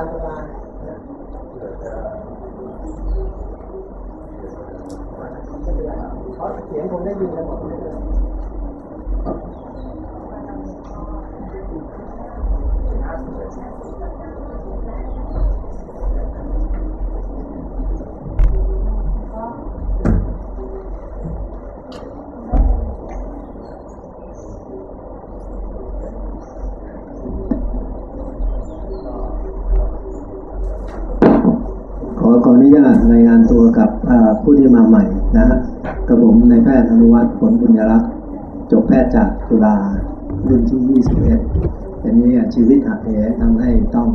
ามสบายเขาเสียงผมได้ยินกันหมดเลย นะฮะกระผมในแพทย์อนุวัฒน์ผลบุญยรักษ์จบแพทย์จากจุฬารุ่นที่ 21อันนี้ชีวิตหักเหทำให้ต้อง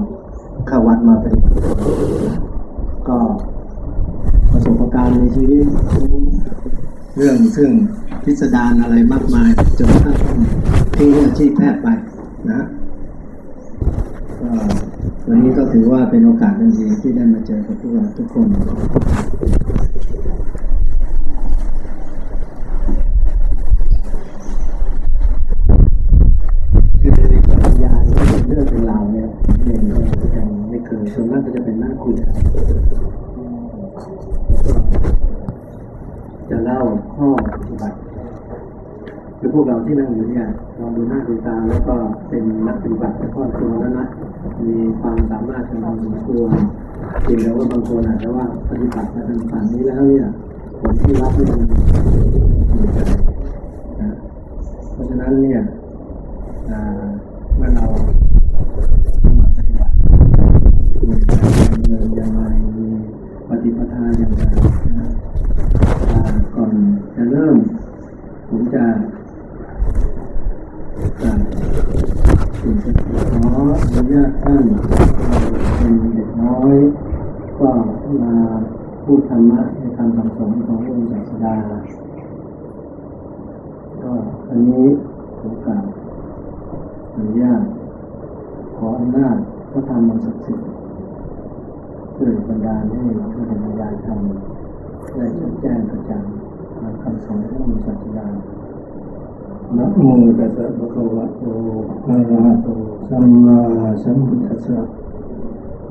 เข้าวัดมาปฏิบัติก็ประสบการณ์ในชีวิต เรื่องซึ่งพิสดารอะไรมากมายจนกระทั่งทิ้งอาชีพแพทย์ไปนะก็วันนี้ก็ถือว่าเป็นโอกาสดีที่ได้มาเจอกับพวกเราทุกคนคือบรรยายเรื่องเป็นราวเนี่ยเองก็ยังไม่เคยส่วนมากก็จะเป็นนั่งคุยจะเล่าข้อปฏิบัติคือ พวกเราที่นั่งอยู่เนี่ยลองดูหน้าดูตาแล้วก็เป็นนักปฏิบัติแต่ก็ตัวแล้วนะมีความสามารถทางสมควรจริงแล้วว่าบางคนอาจจะว่าปฏิบัติมาทางฝั่งนี้แล้วเนี่ยผลที่รับไม่มันอยู่ใจนะเพราะฉะนั้นเนี่ยเมื่อเรามาปฏิบัติมีการดำเนินยังไงมีปฏิปทาอย่างไรนะก่อนจะเริ่มผมจะสิ่งที่ ขออนุญาตท่านเป็นเด็กน้อย ก็มาพูดธรรมะในคำสั่งสอนขององค์ศาสดา ก็อันนี้ผมกล่าวอนุญาตขออำนาจพระธรรมศักดิ์สิทธิ์ช่วยบรรดาให้ท่านบรรยายธรรมได้ชัดแจ้งกระจ่างคำสอนขององค์ศาสดา นะโมตัสสะภะคะวะโตอะระหะโตสัมมาสัมพุทธัสสะ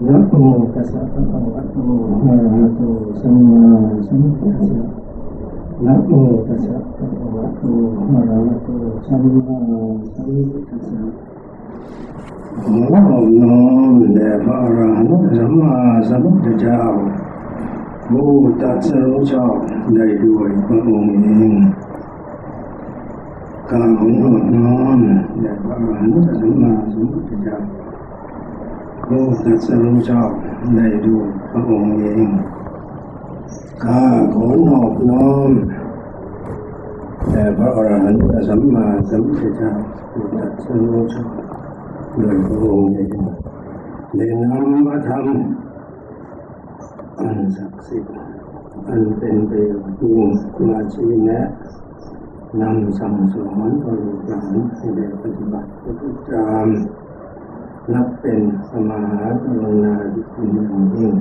นะโมตัสสะภะคะวะโตอะระหะโตสัมมาสัมพุทธัสสะนะโมตัสสะภะคะวะโตอะระหะโตสัมมาสัมพุทธัสสะขอน้อมแด่พระอรหันตสัมมาสัมพุทธเจ้าผู้ตัดสรู้ชอบได้ด้วยพระองค์เอง กาของนอบน้อมแด่พระอรหันตสัมมาสัมพุทธเจ้าผู้ตัสรู้ชอบได้ด้วยพระองค์เองข้าขอนอบน้อมแด่พระอรหันตสัมมาสัมพุทธเจ้าผู้ตัดสรู้ชอบด้วยพระองค์เองได้นำมาทำอันศักดิ์สิทธิ์อันเป็นประโยชน์ยิ่งมาชี้แนะ นำสั่งสอนบริกรให้ได้ปฏิบัติพุทธจามนับเป็นสมาหากรุณาธิคุณอย่างยิ่ง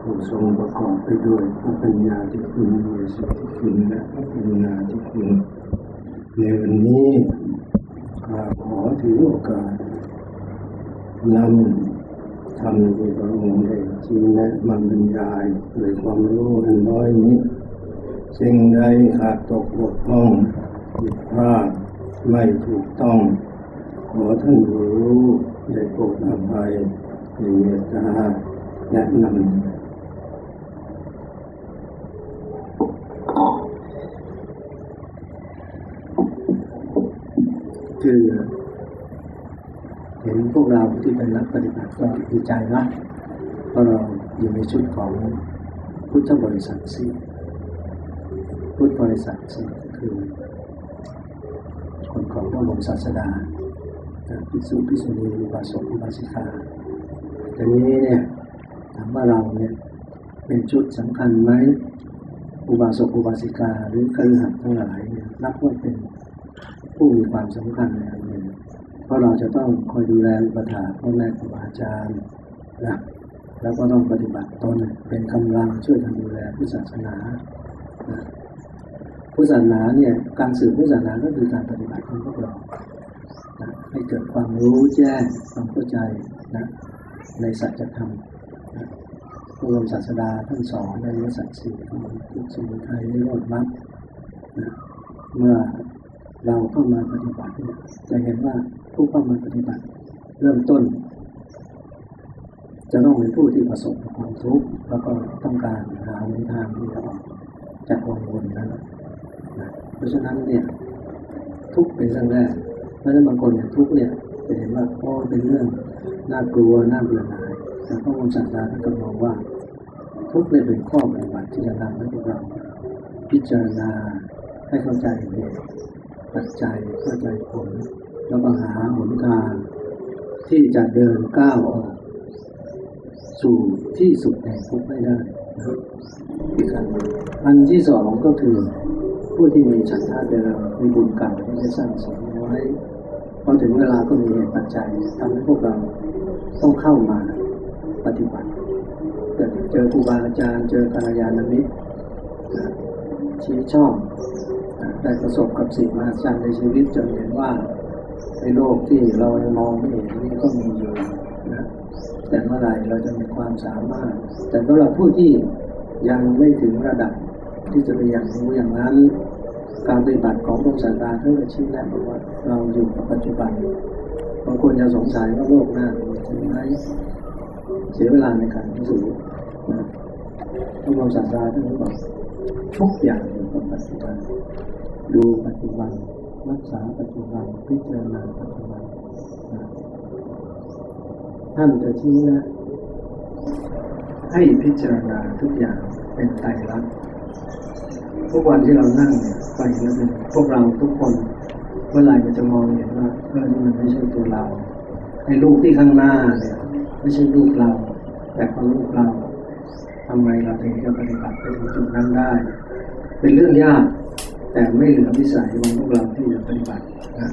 ผู้ทรงประกอบไปด้วยพระปัญญาที่คุณมีสิทธิคุณและพระกรุณาที่คุณ ในวันนี้ข้าขอถือโอกาสนำทำที่พระองค์ได้ชี้แนะมาบรรยายด้วยความรู้อันน้อยนิด สิ่งใดขาดตกบกพร่องผิดพลาดไม่ถูกต้อง ขอท่านผู้รู้ได้โปรดอภัยในเมตตาแนะนำคือเห็นพวกเราที่เป็นนักปฏิบัติก็ดีใจนะเพราะเราอยู่ในชุดของพุทธบริษัทสี่ พุทธบริษัทสี่คือ คนของพระบรมศาสดาพิสุพิสุณีอุบาสกอุบาสิกาแต่นี้เนี่ยถามว่าเราเนี่ยเป็นจุดสำคัญไหมอุบาสกอุบาสิกาหรือคือหัดทั้งหลายเนี่ยนับว่าเป็นผู้มีความสำคัญในอันหนึ่งเพราะเราจะต้องคอยดูแลอุปถาพ่อแม่ครูอาจารย์นะแล้วก็ต้องปฏิบัติตนเป็นกำลังช่วยกันดูแลพุทธศาสนา พุทธศาสนาเนี่ยการสืบพุทธศาสนาก็คือการปฏิบัติของพวกเรานะให้เกิดความรู้แจ้งความเข้าใจนะในสัจธรรมนะพระบรมศาสดาท่านสอนในสัจสี่ของทุกสมุทัยนิโรธมรรคนะเมื่อเราเข้ามาปฏิบัติเนี่ยจะเห็นว่าผู้เข้ามาปฏิบัติ เริ่มต้น จะต้องเป็นผู้ที่ประสบความทุกข์แล้วก็ต้องการหาหนทางที่จะออกจากควังวนนั้นนะ เพราะฉะนั้นเนี่ย ทุกเป็นเรื่องแรกเพราะฉะนั้นบางคนเนี่ยทุกเนี่ยจะเห็นว่าโอ้เป็นเรื่องน่ากลัวน่าเบื่อหน่ายแต่พระองค์ศาสดาท่านก็มองว่า ทุกเนี่ยเป็นข้อปฏิบัติที่จะนำให้พวกเรา พิจารณาให้เข้าใจเหตุปัจจัยเข้าใจผลแล้วก็หาหนทางที่จะเดินก้าวออกสู่ที่สุดแห่งทุกข์ไม่ได้นะครับอีกอันหนึ่งอันที่สองก็คือ ผู้ที่มีฉันทะเดิมมีบุญเก่าที่ได้สร้างสมไว้พอถึงเวลาก็มีเหตุปัจจัยทำให้พวกเราต้องเข้ามาปฏิบัติเจอครูบาอาจารย์เจอกัลยาณมิตรชี้ช่องได้ประสบกับสิ่งมหัศจรรย์ในชีวิตจนเห็นว่าในโลกที่เรามองไม่เห็นนี่ก็มีอยู่นะแต่เมื่อไรเราจะมีความสามารถ แต่สำหรับผู้ที่ยังไม่ถึงระดับที่จะไปอย่างรู้อย่างนั้น การปฏิบัติของพระศาสดาท่านก็ชี้แนะบอกว่าเราอยู่กับปัจจุบันบางคนจะสงสัยว่าโลกหน้ามีจริงไหมเสียเวลาในการพิสูจน์นะพระบรมศาสดาท่านบอกทุกอย่างอยู่กับปัจจุบันดูปัจจุบันรักษาปัจจุบันพิจารณาปัจจุบันท่านจะชี้นะให้พิจารณาทุกอย่างเป็นไตรลักษณ์ ทุกวันที่เรานั่งเนี่ยไปแล้วเป็นพวกเราทุกคนเมื่อไหร่มันจะมองเห็นว่าเออนี่มันไม่ใช่ตัวเราไอ้ลูกที่ข้างหน้าเนี่ย ไม่ใช่ลูกเรา แต่ก็นลูกเราทำไมเราถึงจะปฏิบัติไปถึงจุดนั้นได้ เป็นเรื่องยาก แต่ไม่เหลือวิสัยของพวกเราที่จะปฏิบัตินะ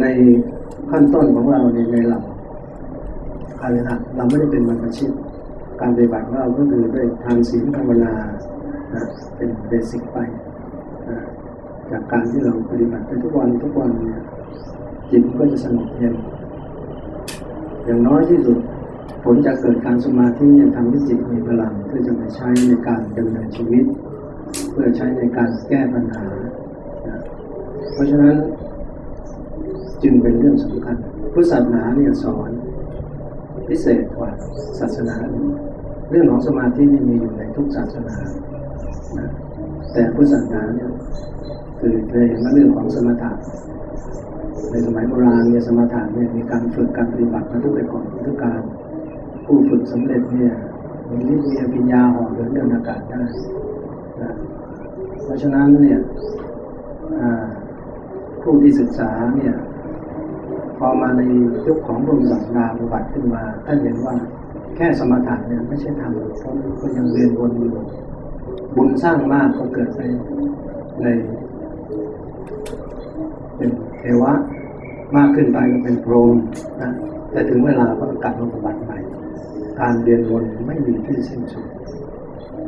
ในขั้นต้นของเราในในหลักอะไรนะเราไม่ได้เป็นบรรพชิต การปฏิบัติของเราก็คือด้วยทานศีลภาวนานะเป็นเบสิกไปนะจากการที่เราปฏิบัติไปทุกวันทุกวันเนี่ยจิตมันก็จะสงบเย็นอย่างน้อยที่สุด ผลจะเกิดการสมาธิยังทำให้จิตมีพลังเพื่อจะไปใช้ในการดำเนินชีวิต เพื่อใช้ในการแก้ปัญหานะเพราะฉะนั้นจึงเป็นเรื่องสำคัญพุทธศาสนาเนี่ยสอนพิเศษกว่าศาสนาอื่น เรื่องของสมาธินี่มีอยู่ในทุกศาสนานะแต่พุทธศาสนาเนี่ยคือเลยเห็นว่าเรื่องของสมถะในสมัยโบราณเนี่ยสมถะเนี่ยมีการฝึกการปฏิบัติมาทุกแต่ก่อนทุกการผู้ฝึกสำเร็จเนี่ยมีฤทธิ์มีปัญญาห่อเหินเดินอากาศได้นะเพราะฉะนั้นเนี่ยผู้ที่ศึกษาเนี่ยพอมาในยุคของพระศาสนาบัติขึ้นมาท่านเห็นว่า แค่สมถะเนี่ยไม่ใช่ธรรมเพราะมันก็ยังเรียนวนอยู่บุญสร้างมากก็เกิดในในเป็นเทวะมากขึ้นไปก็เป็นพรหมนะแต่ถึงเวลาก็กลับมาปฏิบัติใหม่การเรียนวนไม่มีที่สิ้นสุด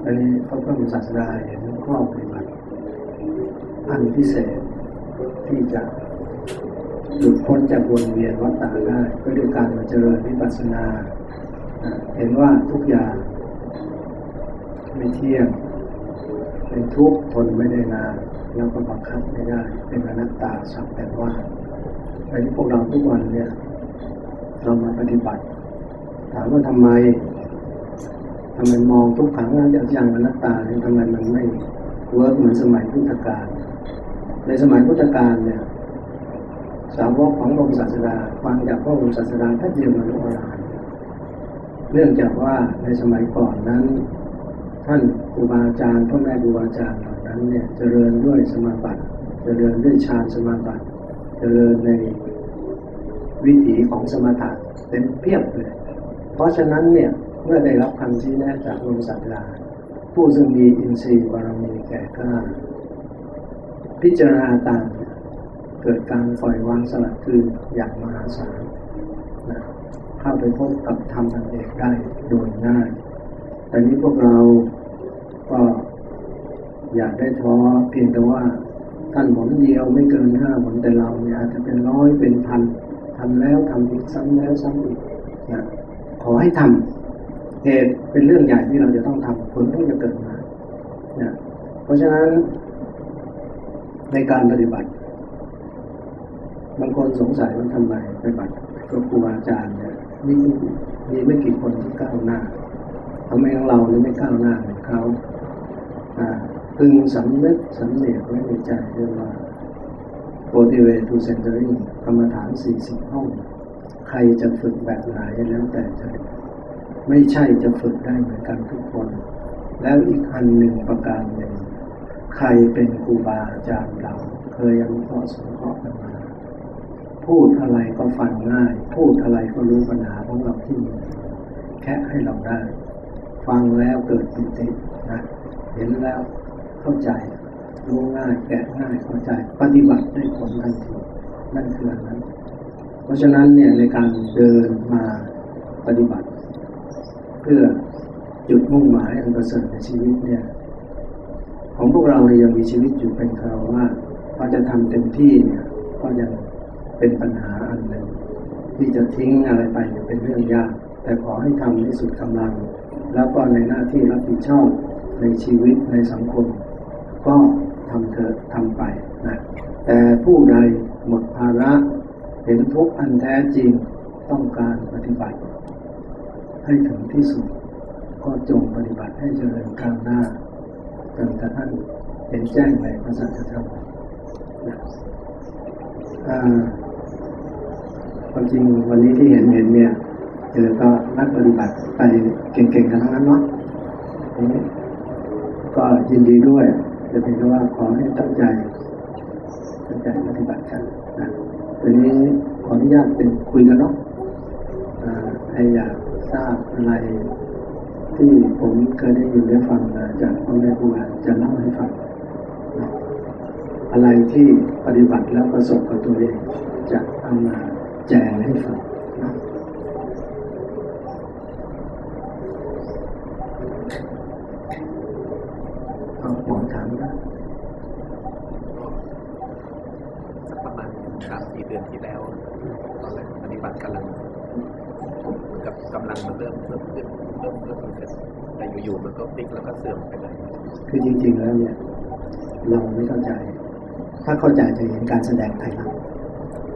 อันนี้พระพุทธศาสนาเห็นข้อปฏิบัติอันพิเศษที่จะหลุดพ้นจากวนเวียนวัฏฏะได้ก็ด้วยการมาเจริญวิปัสสนา เห็นว่าทุกอย่างไม่เที่ยงเป็นทุกข์ทนไม่ได้นานแล้วก็บังคับไม่ได้ เป็นอนัตตาสักแต่ว่าอันนี้พวกเราทุกวันเนี่ย เรามาปฏิบัติ ถามว่าทำไมทำไมมองทุกขังอย่างอย่างอนัตตาเนี่ยทำไมมันไม่ work เหมือนสมัยพุทธกาลในสมัยพุทธกาลเนี่ยสาวกขององค์ศาสดาฟังจากพระองค์ศาสดาท่านเดียวบรรลุอรหันต์ เนื่องจากว่าในสมัยก่อนนั้น ท่านครูบาอาจารย์พ่อแม่ครูบาอาจารย์เหล่านั้นเนี่ยเจริญด้วยสมาบัติเจริญด้วยฌานสมาบัติเจริญในวิถีของสมถะเป็นเพียบเลย เพราะฉะนั้นเนี่ยเมื่อได้รับคำชี้แนะจากองค์ศาสดาผู้ซึ่งมีอินทรีย์บารมีแก่กล้าพิจารณาตามเกิดการปล่อยวางสลัดคืออย่างมหาศาล เข้าไปพบกับธรรมอันเอกได้โดยง่ายแต่นี้พวกเราก็อยากได้ท้อเพียงแต่ว่าท่านหนเดียวไม่เกินห้าหนแต่เราเนี่ยอาจจะเป็นร้อยเป็นพันทำแล้วทำอีกซ้ำแล้วซ้ำอีกนะขอให้ทำเหตุเป็นเรื่องใหญ่ที่เราจะต้องทำผลต้องจะเกิดมานะเพราะฉะนั้นในการปฏิบัติบางคนสงสัยว่าทำไมปฏิบัติกับครูอาจารย์ นี่มีไม่กี่คนที่ก้าวหน้าทำไมเราเนี่ยไม่ก้าวหน้าเหมือนเขาพึงสำนึกสำเหนียกไว้ในใจเรียกว่า forty way to centering กรรมฐานสี่สิบห้อง ใครจะฝึกแบบไหนแล้วแต่จะไม่ใช่จะฝึกได้เหมือนกันทุกคน แล้วอีกอันหนึ่งประการหนึ่งใครเป็นครูบาอาจารย์เรา เคยอนุเคราะห์สงเคราะห์กันมา พูดอะไรก็ฟังง่าย พูดอะไรก็รู้ปัญหาของเราที่มีแค่ให้เราได้ ฟังแล้วเกิดปิตินะเห็นแล้วเข้าใจ รู้ง่ายแกะง่ายเข้าใจ ปฏิบัติได้ผลทันทีนั่นคืออันนั้น เพราะฉะนั้นเนี่ยในการเดินมาปฏิบัติ เพื่อจุดมุ่งหมายอันประเสริฐในชีวิตเนี่ย ของพวกเราเนี่ยยังมีชีวิตอยู่เป็นคราวว่าพอจะทำเต็มที่เนี่ยก็ยัง เป็นปัญหาอันหนึ่งที่จะทิ้งอะไรไปเป็นเรื่องยาก แต่ขอให้ทำให้สุดกำลัง แล้วก็ในหน้าที่รับผิดชอบในชีวิตในสังคม ก็ทำเถอะทำไปนะแต่ผู้ใดหมดภาระเห็นทุกข์อันแท้จริงต้องการปฏิบัติ ให้ถึงที่สุด ก็จงปฏิบัติให้เจริญก้าวหน้าจนกระทั่งเห็นแจ้งในพระสัจธรรมนะ ความจริงวันนี้ที่เห็นเห็นเนี่ยเจอก็นักปฏิบัติไปเก่งๆกันทั้งนั้นเนาะก็ยินดีด้วยจะเป็นว่าขอให้ตั้งใจตั้งใจปฏิบัติกันนะทีนี้ขออนุญาตเป็นคุยกันเนาะใครอยากทราบอะไร ที่ผมเคยได้ยินได้ฟังมาจากพ่อแม่ครูอาจะเล่าให้ฟังอะไรที่ปฏิบัติแล้วประสบกับตัวเองจะเอามา แจงให้ฟังนะหมอถามได้สักประมาณสามสี่เดือนที่แล้ว ตอนแรกปฏิบัติกำลังเหมือนกับกำลังมันเริ่มเพิ่มขึ้นเริ่มเริ่มขึ้นแต่อยู่ๆมันก็พลิกแล้วก็เสื่อมไปเลยคือจริง ๆ แล้วเนี่ย เราไม่เข้าใจ ถ้าเข้าใจจะเห็นการแสดงไทยลัก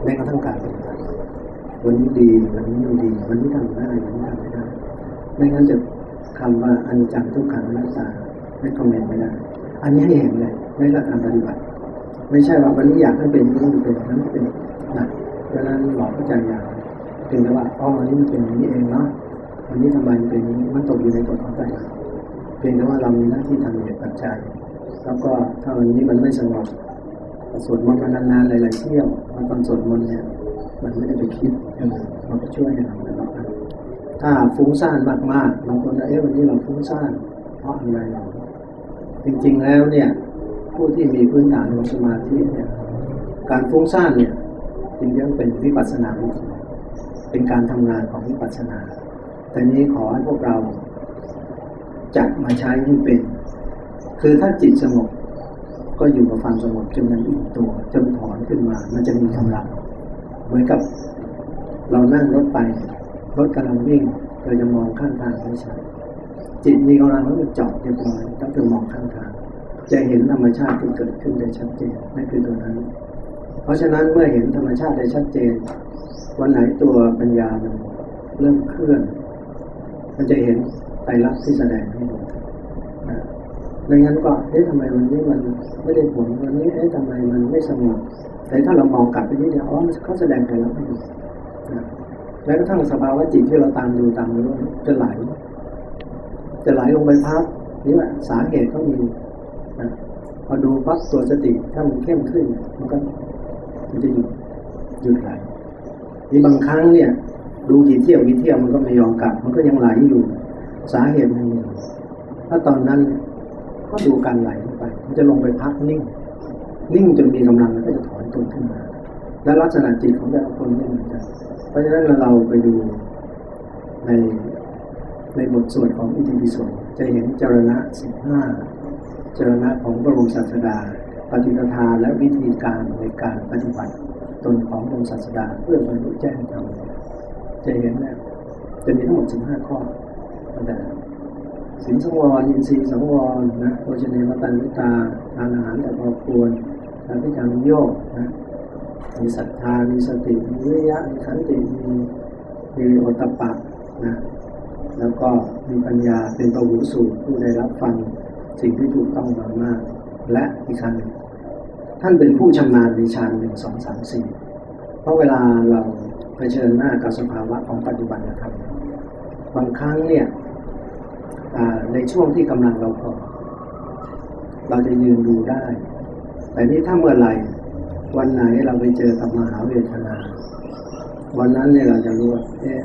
แม้กระทั่งการปฏิบัติวันนี้ดีวันนี้ไม่ดีวันนี้ทำได้วันนี้ทำไม่ได้ไม่งั้นจะคำว่าอันจังทุกขังนักษาไม่คอมเมนต์ไม่ได้อันนี้ให้เห็นเลยในหลักการปฏิบัติ ไม่ใช่ว่าวันนี้อยากให้เป็นก็ต้องเป็นนั้นเป็นนะดังนั้นหมอเข้าใจอย่างเป็นแต่ว่าอ๋อวันนี้มันเป็นอย่างนี้เองเนาะวันนี้ทำไมเป็นนี้มันตกอยู่ในกฎของใจเพียงแต่ว่าเรามีหน้าที่ทำเหตุปัจจัยแล้วก็ถ้าวันนี้มันไม่สงบ สวดมนต์มานานๆหลายๆเที่ยวมาตอนสวดมนต์เนี่ยมันไม่ได้ไปคิดออมันก็ช่วยให้เราตลอดถ้าฟุ้งซ่านมากๆบางคนเอ๊ะวันนี้เราฟุ้งซ่านเพราะอะไรจริงๆแล้วเนี่ย ผู้ที่มีพื้นฐานของสมาธิเนี่ย การฟุ้งซ่านเนี่ยจริงๆเป็นวิปัสสนาเป็นการทำงานของวิปัสสนา แต่นี้ขอให้พวกเราจัดมาใช้ให้เป็น คือถ้าจิตสงบ ก็อยู่กับความสงบจนมันอิ่มตัวจนถอนขึ้นมา มันจะมีกำลังเหมือนกับ เรานั่งรถไปรถกำลังวิ่งเราจะมองข้างทางไม่ชัดจิตมีกำลังแล้วจะจอดเรียบร้อยต้องจะมองข้างทาง จะเห็นธรรมชาติที่เกิดขึ้นได้ชัดเจนนั่นคือตัวนั้น เพราะฉะนั้นเมื่อเห็นธรรมชาติได้ชัดเจน วันไหนตัวปัญญามันเริ่มเคลื่อน มันจะเห็นไตรลักษณ์ที่แสดงให้ดูน ไม่งั้นก็เอ๊ะทำไมวันนี้มันไม่ได้ผลวันนี้เอ๊ะทำไมมันไม่สงบแต่ถ้าเรามองกลับไปนิดเดียวอ๋อเขาแสดงไตรลักษณ์ให้ดูแม้กระทั่งสภาวะจิตที่เราตามดูตามรู้จะไหล จะไหลลงไปพักนี่แหละสาเหตุก็มีนะพอดูปั๊บตัวสติถ้ามันเข้มขึ้น มันก็มันจะหยุดหยุดไหลนี่บางครั้งเนี่ย ดูกี่เที่ยวกี่เที่ยวมันก็ไม่ยอมกลับ มันก็ยังไหลอยู่ สาเหตุมันมีถ้าตอนนั้น ก็ดูการไหลลงไป มันจะลงไปพักนิ่ง นิ่งจนมีกำลังมันก็จะถอนตัวขึ้นมา และลักษณะจิตของแต่ละคนไม่เหมือนกัน เพราะฉะนั้นเราไปดูในในบทสวดของอิติปิโสจะเห็นจรณะสิบห้าจรณะของพระบรมศาสดา ปฏิปทาและวิธีการในการปฏิบัติตนขององค์ศาสดาเพื่อบรรลุแจ้งธรรมจะเห็นนะจะมีทั้งหมดสิบห้าข้อตั้งแต่ สินสังวรอินทรีย์สังวรนะโภชเนมตันวิตาทานอาหารแต่พอควรการพิจารณาโยกนะมีศรัทธา มีสติ มีวิริยะ มีขันติ มีมีโอตตปปะนะ แล้วก็มีปัญญาเป็นตัวหูสูตรผู้ได้รับฟังสิ่งที่ถูกต้องมามาก และอีกครั้งหนึ่งท่านเป็นผู้ชำนาญในฌานหนึ่งสองสามสี่เพราะเวลาเราเผชิญหน้ากับสภาวะของปัจจุบันนะครับ บางครั้งเนี่ย ในช่วงที่กำลังเราพอเราจะยืนดูได้ แต่นี่ถ้าเมื่อไหร่วันไหนเราไปเจอกับมหาเวทนา วันนั้นเนี่ยเราจะรู้ว่าเอ๊ะ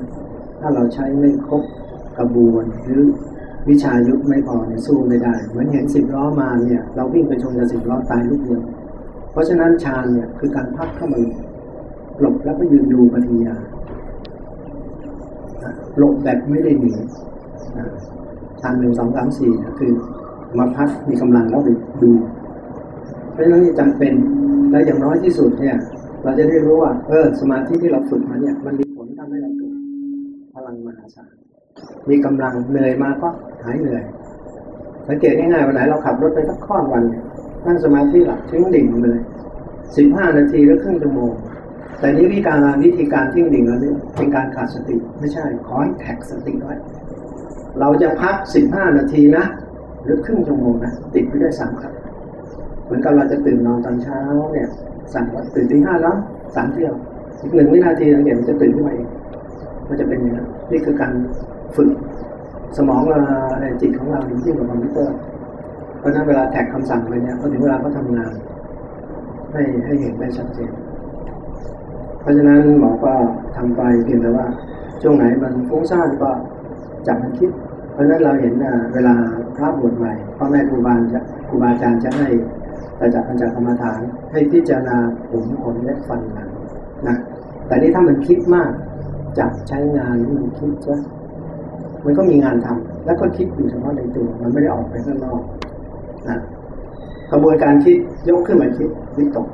ถ้าเราใช้ไม่ครบกระบวนหรือวิชายุทธไม่พอเนี่ยสู้ไม่ได้เหมือนเห็นสิบล้อมาเนี่ย เราวิ่งไปชนกับสิบล้อตายลูกเดียวเพราะฉะนั้นฌานเนี่ยคือการพักเข้ามาหลบแล้วก็ยืนดูปฏิญาหลบแบบไม่ได้หนี ฌานหนึ่งสองสามสี่คือมาพักมีกำลังแล้วไปดูเพราะฉะนั้นจำเป็นและอย่างน้อยที่สุดเนี่ย เราจะได้รู้ว่า เออ สมาธิที่เราฝึกมาเนี่ยมันมีผลทำให้เราเกิดพลังมหาศาลมีกำลังเหนื่อยมาก็หายเหนื่อยสังเกตง่ายๆวันไหนเราขับรถไปสักข้อนวันนั่งสมาธิหลับทิ้งดิ่งเลยสิบห้านาทีหรือครึ่งชั่วโมงแต่นี้วิการวิธีการทิ้งดิ่งแล้วเนี่ยเป็นการขาดสติ ไม่ใช่ขอให้ tag สติไว้ เราจะพักสิบห้านาทีนะหรือครึ่งชั่วโมงนะติดไปได้สามครั้งเหมือนกับเราจะตื่นนอนตอนเช้าเนี่ยสั่งว่าตื่นตีห้าแล้วสามเที่ยวอีกหนึ่งวินาทีสังเกตมันจะตื่นขึ้นมาเองมันจะเป็นอย่างนั้นนี่คือการฝึกสมองเราจิตของเรายิ่งกว่าคอมพิวเตอร์เพราะนั้นเวลา tag คำสั่งไปเนี่ยพอถึงเวลาเขาทำงาน ให้ให้เห็นได้ชัดเจน เพราะฉะนั้นหมอก็ทำไปเพียงแต่ว่าช่วงไหนมันฟุ้งซ่านก็ จับมันคิด เพราะฉะนั้นเราเห็นเวลาพระบวชใหม่พ่อแม่ครูบาจะครูบาอาจารย์จะให้แต่จากปัญจกรรมฐาน ให้พิจารณาผมขนและฟันหนังนะแต่นี่ถ้ามันคิดมากจับใช้งานมันคิดจะมันก็มีงานทำแล้วก็คิดอยู่เฉพาะในตัวมันไม่ได้ออกไปข้างนอกนะกระบวนการคิดยกขึ้นมาคิดวิตก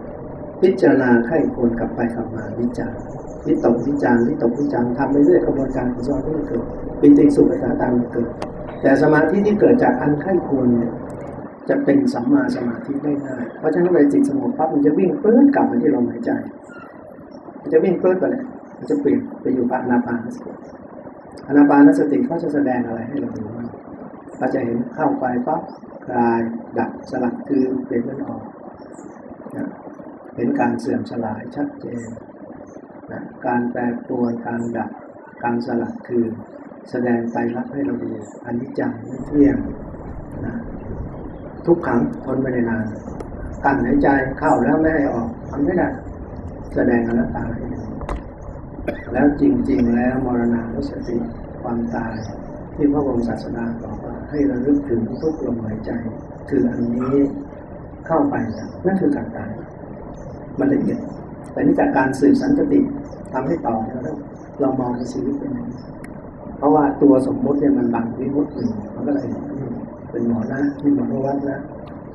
พิจารณาไข้ควรกลับไปกลับมาวิจารณ์ วิตกวิจารวิตกวิจารทำไปเรื่อยกระบวนการของสมาธิเกิดปิติสุขสาตามเกิด แต่สมาธิที่เกิดจากอันไข้ควรเนี่ยจะเป็นสัมมาสมาธิได้ง่าย เพราะฉะนั้นเวลาจิตสงบปั๊บมันจะวิ่งปื้นกลับมาที่ลมหายใจ มันจะวิ่งปื้นไปเลยมันจะเปลี่ยนไปอยู่ปานาปานสติอนาปานสติเขาจะแสดงอะไรให้เราดูบ้างเราจะเห็นเข้าไปปั๊บคลายดับสลัดคือเปลี่ยนมันออก เห็นการเสื่อมสลายชัดเจน การแปรปรวนการดับการสลัดคือแสดงใจรักให้เราดูอันิจจังไม่เที่ยงนะทุกขังทนไม่ได้นานกั้นหายใจเข้าแล้วไม่ให้ออกทำไม่ได้ แสดงอนัตตาให้ดูแล้วจริง ๆ แล้วมรณานุสติความตาย ที่พระบรมศาสดาบอกว่าให้ระลึกถึงทุกลมหายใจ คืออันนี้เข้าไปนั่นคือการตายมันละเอียด แต่นี่จากการสืบสันติทำให้ต่อแล้วเรามองในชีวิตเป็นอย่างนี้เพราะว่าตัวสมมุติเนี่ยมันบังวิมุตติมันก็เลยเป็นหมอนะที่หมอวัดนะ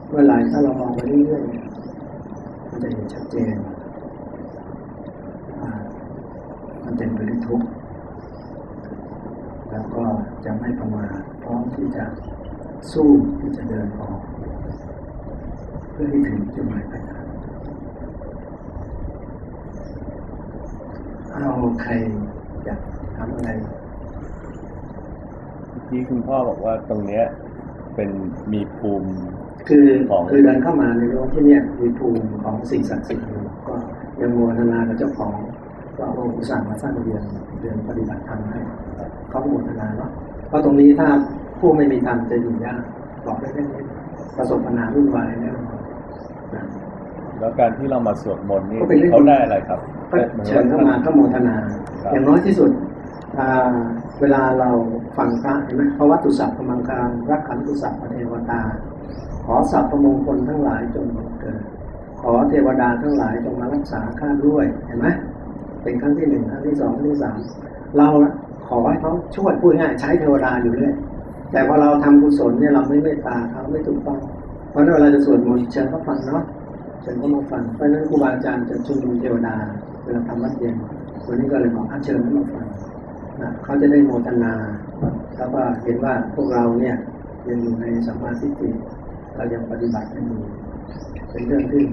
เมื่อไหร่ถ้าเรามองไปเรื่อยๆมันจะเห็นชัดเจนมันเป็นไปด้วยทุกข์แล้วก็จะไม่ประมาทพร้อมที่จะสู้ที่จะเดินออก เพื่อให้ถึงจุดหมายปลายทาง เอาใครอยากทำอะไรที่คุณพ่อบอกว่าตรงเนี้ย เป็นมีภูมิ คือคือเดินเข้ามาในโลกที่เนี่ยมีภูมิของสิ่งศักดิ์สิทธิ์อยู่ก็ยังโมทนากับเจ้าของก็โอ้สั่งมาสร้างเรียนเรียนปฏิบัติธรรมให้เขาโมทนาเนาะเพราะตรงนี้ถ้าผู้ไม่มีธรรมจะอยู่ยากบอกได้แค่นี้ประสบปัญหารุ่นวายแน่นอนนะแล้วการที่เรามาสวดมนต์นี่ก็เป็นเรื่องเขาได้อะไรครับ ก็เชิญเข้ามาก็โมทนา อย่างน้อยที่สุดอ่าเวลาเราฟังพระเห็นไหมพระวัตถุสัพพมังการรักขันตุสัพพเทวตา ขอสัพพมงคลทั้งหลายจงบังเกิด ขอเทวดาทั้งหลายจงมารักษาข้าด้วยเห็นไหมเป็นครั้งที่หนึ่งครั้งที่สองครั้งที่สามเราขอให้เขาช่วยพูดง่ายใช้เทวดาอยู่เรื่อยแต่พอเราทำกุศลเนี่ยเราไม่เมตตาเขาไม่ถูกต้อง เพราะนั้นเวลาจะสวดมนต์เชิญเขาฟังเนาะฉันก็มาฟังเพราะฉะนั้นครูบาอาจารย์จะชุมนุมเทวดา เวลาทำวัดเย็นวันนี้ก็เลยบอกอาเชิญให้มาฟังนะเขาจะได้โมทนาแล้วก็เห็นว่าพวกเราเนี่ยยังอยู่ในสัมมาทิฏฐิเรายังปฏิบัติกันอยู่เป็นเรื่องที่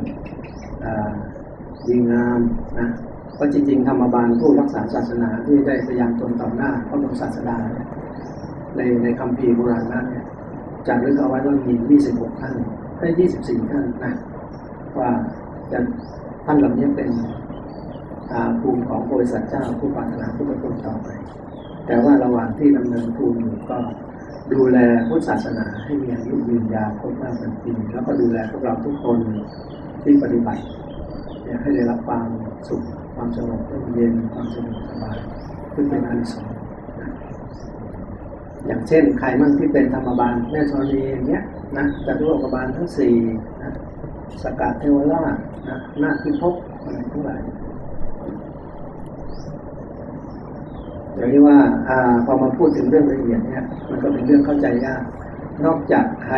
ดีงามนะเพราะจริง ๆ ธรรมบาลผู้รักษาศาสนาที่ได้พยายามตนต่อหน้าพระบรมศาสดาในในคำพีโบราณนั้นเนี่ยจัดเรื่องเอาไว้ว่ามี 26 ท่านได้ 24 ท่านนะว่าจะท่านเหล่านี้เป็น ริษัทเจ้าผู้ปรารถนาผู้ประกอบต่อไป แต่ว่าระหว่างที่ดำเนินภูมิอยู่ก็ดูแลพุทธศาสนาให้มีอายุยืนยาวครบห้าพันปีแล้วก็ดูแลพวกเราทุกคนที่ปฏิบัติให้ได้รับความสุขความสงบร่มเย็นความสงบสบายซึ่งเป็นอันสองอย่างเช่นใครมั่งที่เป็นธรรมบาลแม่ธรณีเงี้ยนะจัตุโลกบาลทั้งสี่นะสกัดเทวราชนะนาคพิภพอะไรทั้งหลาย อย่างนี้ว่าอพอมาพูดถึงเรื่องละเอียดเนี่ย มันก็เป็นเรื่องเข้าใจยาก นอกจากใคร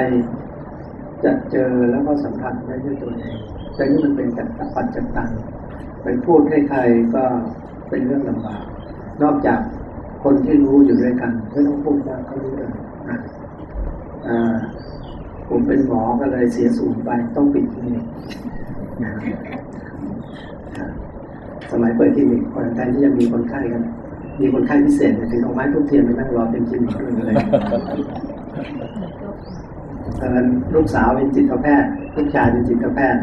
จะเจอแล้วก็สัมผัสได้ด้วยตัวเองแต่นี่มันเป็นจัตปัจจตังไปพูดให้ใครก็เป็นเรื่องลำบาก นอกจากคนที่รู้อยู่ด้วยกันไม่ต้องพูดว่าเขารู้เลยนผมเป็นหมอก็เลยเสียสูงไปต้องปิดคลินิกสมัยเปิดคลินิกคนแทนที่จะมีคนไข้กัน มีคนไข้พิเศษถึงเอาไม้ทุกเทียนไปนั่งรอเป็นคลินิกด้วยเลยลูกสาวเป็นจิตแพทย์ลูกชายเป็นจิตแพทย์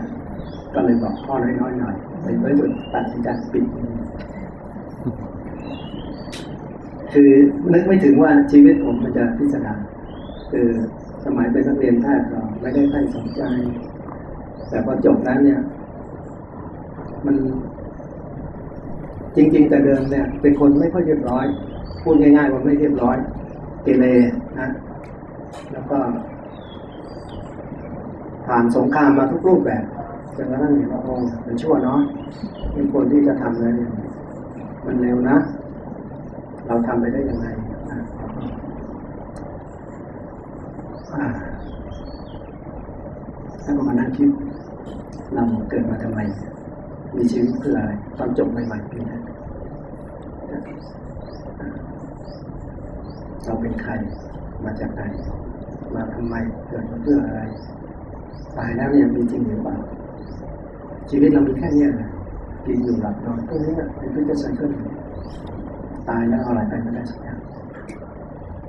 ก็เลยบอกพ่อน้อยๆหน่อยเป็นไว้จุดตัดสินใจปิด คือนึกไม่ถึงว่าชีวิตผมมันจะพิสดารคือสมัยเป็นนักเรียนแพทย์ก็ไม่ได้ใครสนใจ แต่พอจบแล้วเนี่ย มัน จริง ๆ แต่เดิมเนี่ย เป็นคนไม่ค่อยเรียบร้อย พูดง่ายๆว่าไม่เรียบร้อย เกเรนะแล้วก็ ผ่านสงครามมาทุกรูปแบบจนกระทั่งเห็นว่าโอ้มันชั่วเนาะเป็นคนที่จะทำอะไรเนี่ยมันเร็วนะ เราทำไปได้ยังไงถ้าก็มานั่งคิดเราเกิดมาทำไม มีชีวิตเพื่ออะไรตอนจบใหม่ๆเป็นไง เราเป็นใคร มาจากไหน มาทำไม เกิดมาเพื่ออะไร ตายแล้วเนี่ยมีจริงหรือเปล่า ชีวิตเรามีแค่นี้นะกินอยู่หลับนอนตรงนี้เป็นพิจารณาตายแล้วอะไรไปไม่ได้สักอย่าง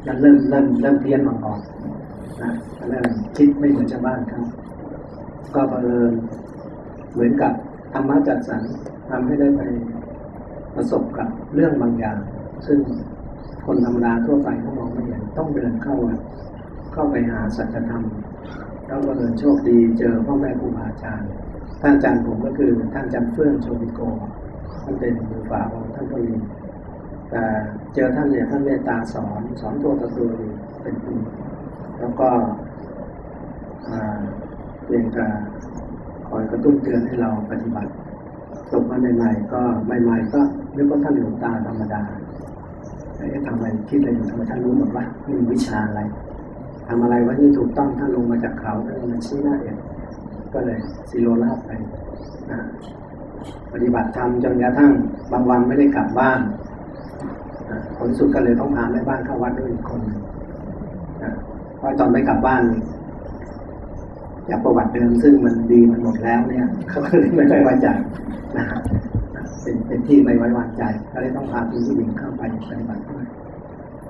จะเริ่มเริ่มเริ่มเพี้ยนมาก่อนนะเริ่มคิดไม่เหมือนชาวบ้านครับก็เอิญเหมือนกับธรรมะจัดสรรทำให้ได้ไป ประสบกับเรื่องบางอย่าง ซึ่งคนธรรมดาทั่วไปเขามองไม่เห็นต้องเดินเข้าเข้าไปหาสัจธรรมแล้วก็เดินโชคดีเจอพ่อแม่ครูบาอาจารย์ท่านอาจารย์ผมก็คือท่านอาจารย์เฟื่องโชติโกท่านเป็นมือฝ่าของท่านพลีแต่เจอท่านเนี่ยท่านเมตตาสอนสอนตัวต่อตัวเป็นปีแล้วก็เพียงแต่คอยกระตุ้นเตือนให้เราปฏิบัติจบมาใหม่ๆก็ใหม่ๆก็ นึกว่าท่านหลวงตาธรรมดาแต่ทำอะไรคิดอะไรอยู่ทำไมท่านรู้หมดว่านี่วิชาอะไรทำอะไรว่านี่ถูกต้องท่านลงมาจากเขาท่านมาชี้หน้าเองก็เลยสิโลลาไปนะปฏิบัติธรรมจนกระทั่งบางวันไม่ได้กลับบ้านผลสุดก็เลยต้องพาแม่บ้านเข้าวัดด้วยอีกคนเพราะตอนไม่กลับบ้านจากประวัติเดิมซึ่งมันดีมันหมดแล้วเนี่ยเขาก็เลยไม่ไว้วางใจนะเป็นเป็นที่ไม่ไว้วาง ใจก็เลยต้องพาคุณผู้หญิงเข้าไปปฏิบัติด้วย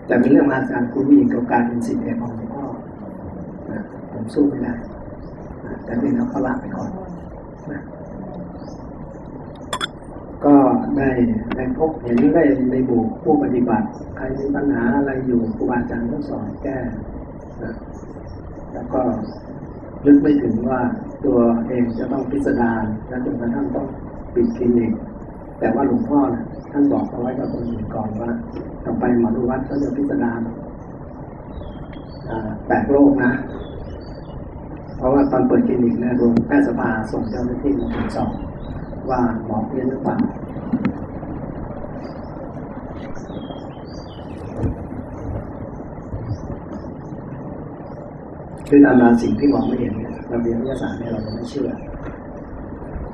แต่มีเรื่องมาจากคุณผู้หญิงกับการเป็นสิทธิ์เอกของหลวงพ่อผมสู้ไม่ได้แต่เรื่องเขาละไปก่อนก็ได้ได้พบเห็นได้ในหมู่ผู้ปฏิบัติ ใครมีปัญหาอะไรอยู่ครูบาอาจารย์ก็สอนแก้แล้วก็ลึกไม่ถึงว่าตัวเองจะต้องพิสดารและจนกระทั่งต้องปิดคลินิก แต่ว่าหลวงพ่อนะท่านบอกเอาไว้กับคนอื่นก่อนว่าต่อไปหมอดูวัดก็จะพิสดารณาแปดโรคนะ เพราะว่าตอนเปิดคลินิกเนี่ยรวมแพทยสภาส่งเจ้าหน้าที่มาตรวจสอบว่าหมอเพี้ยนหรือเปล่าคือตามนาสิ่งที่มองไม่เห็นเนี่ยเราเรียนวิทยาศาสตร์เนี่ยเราไม่เชื่อ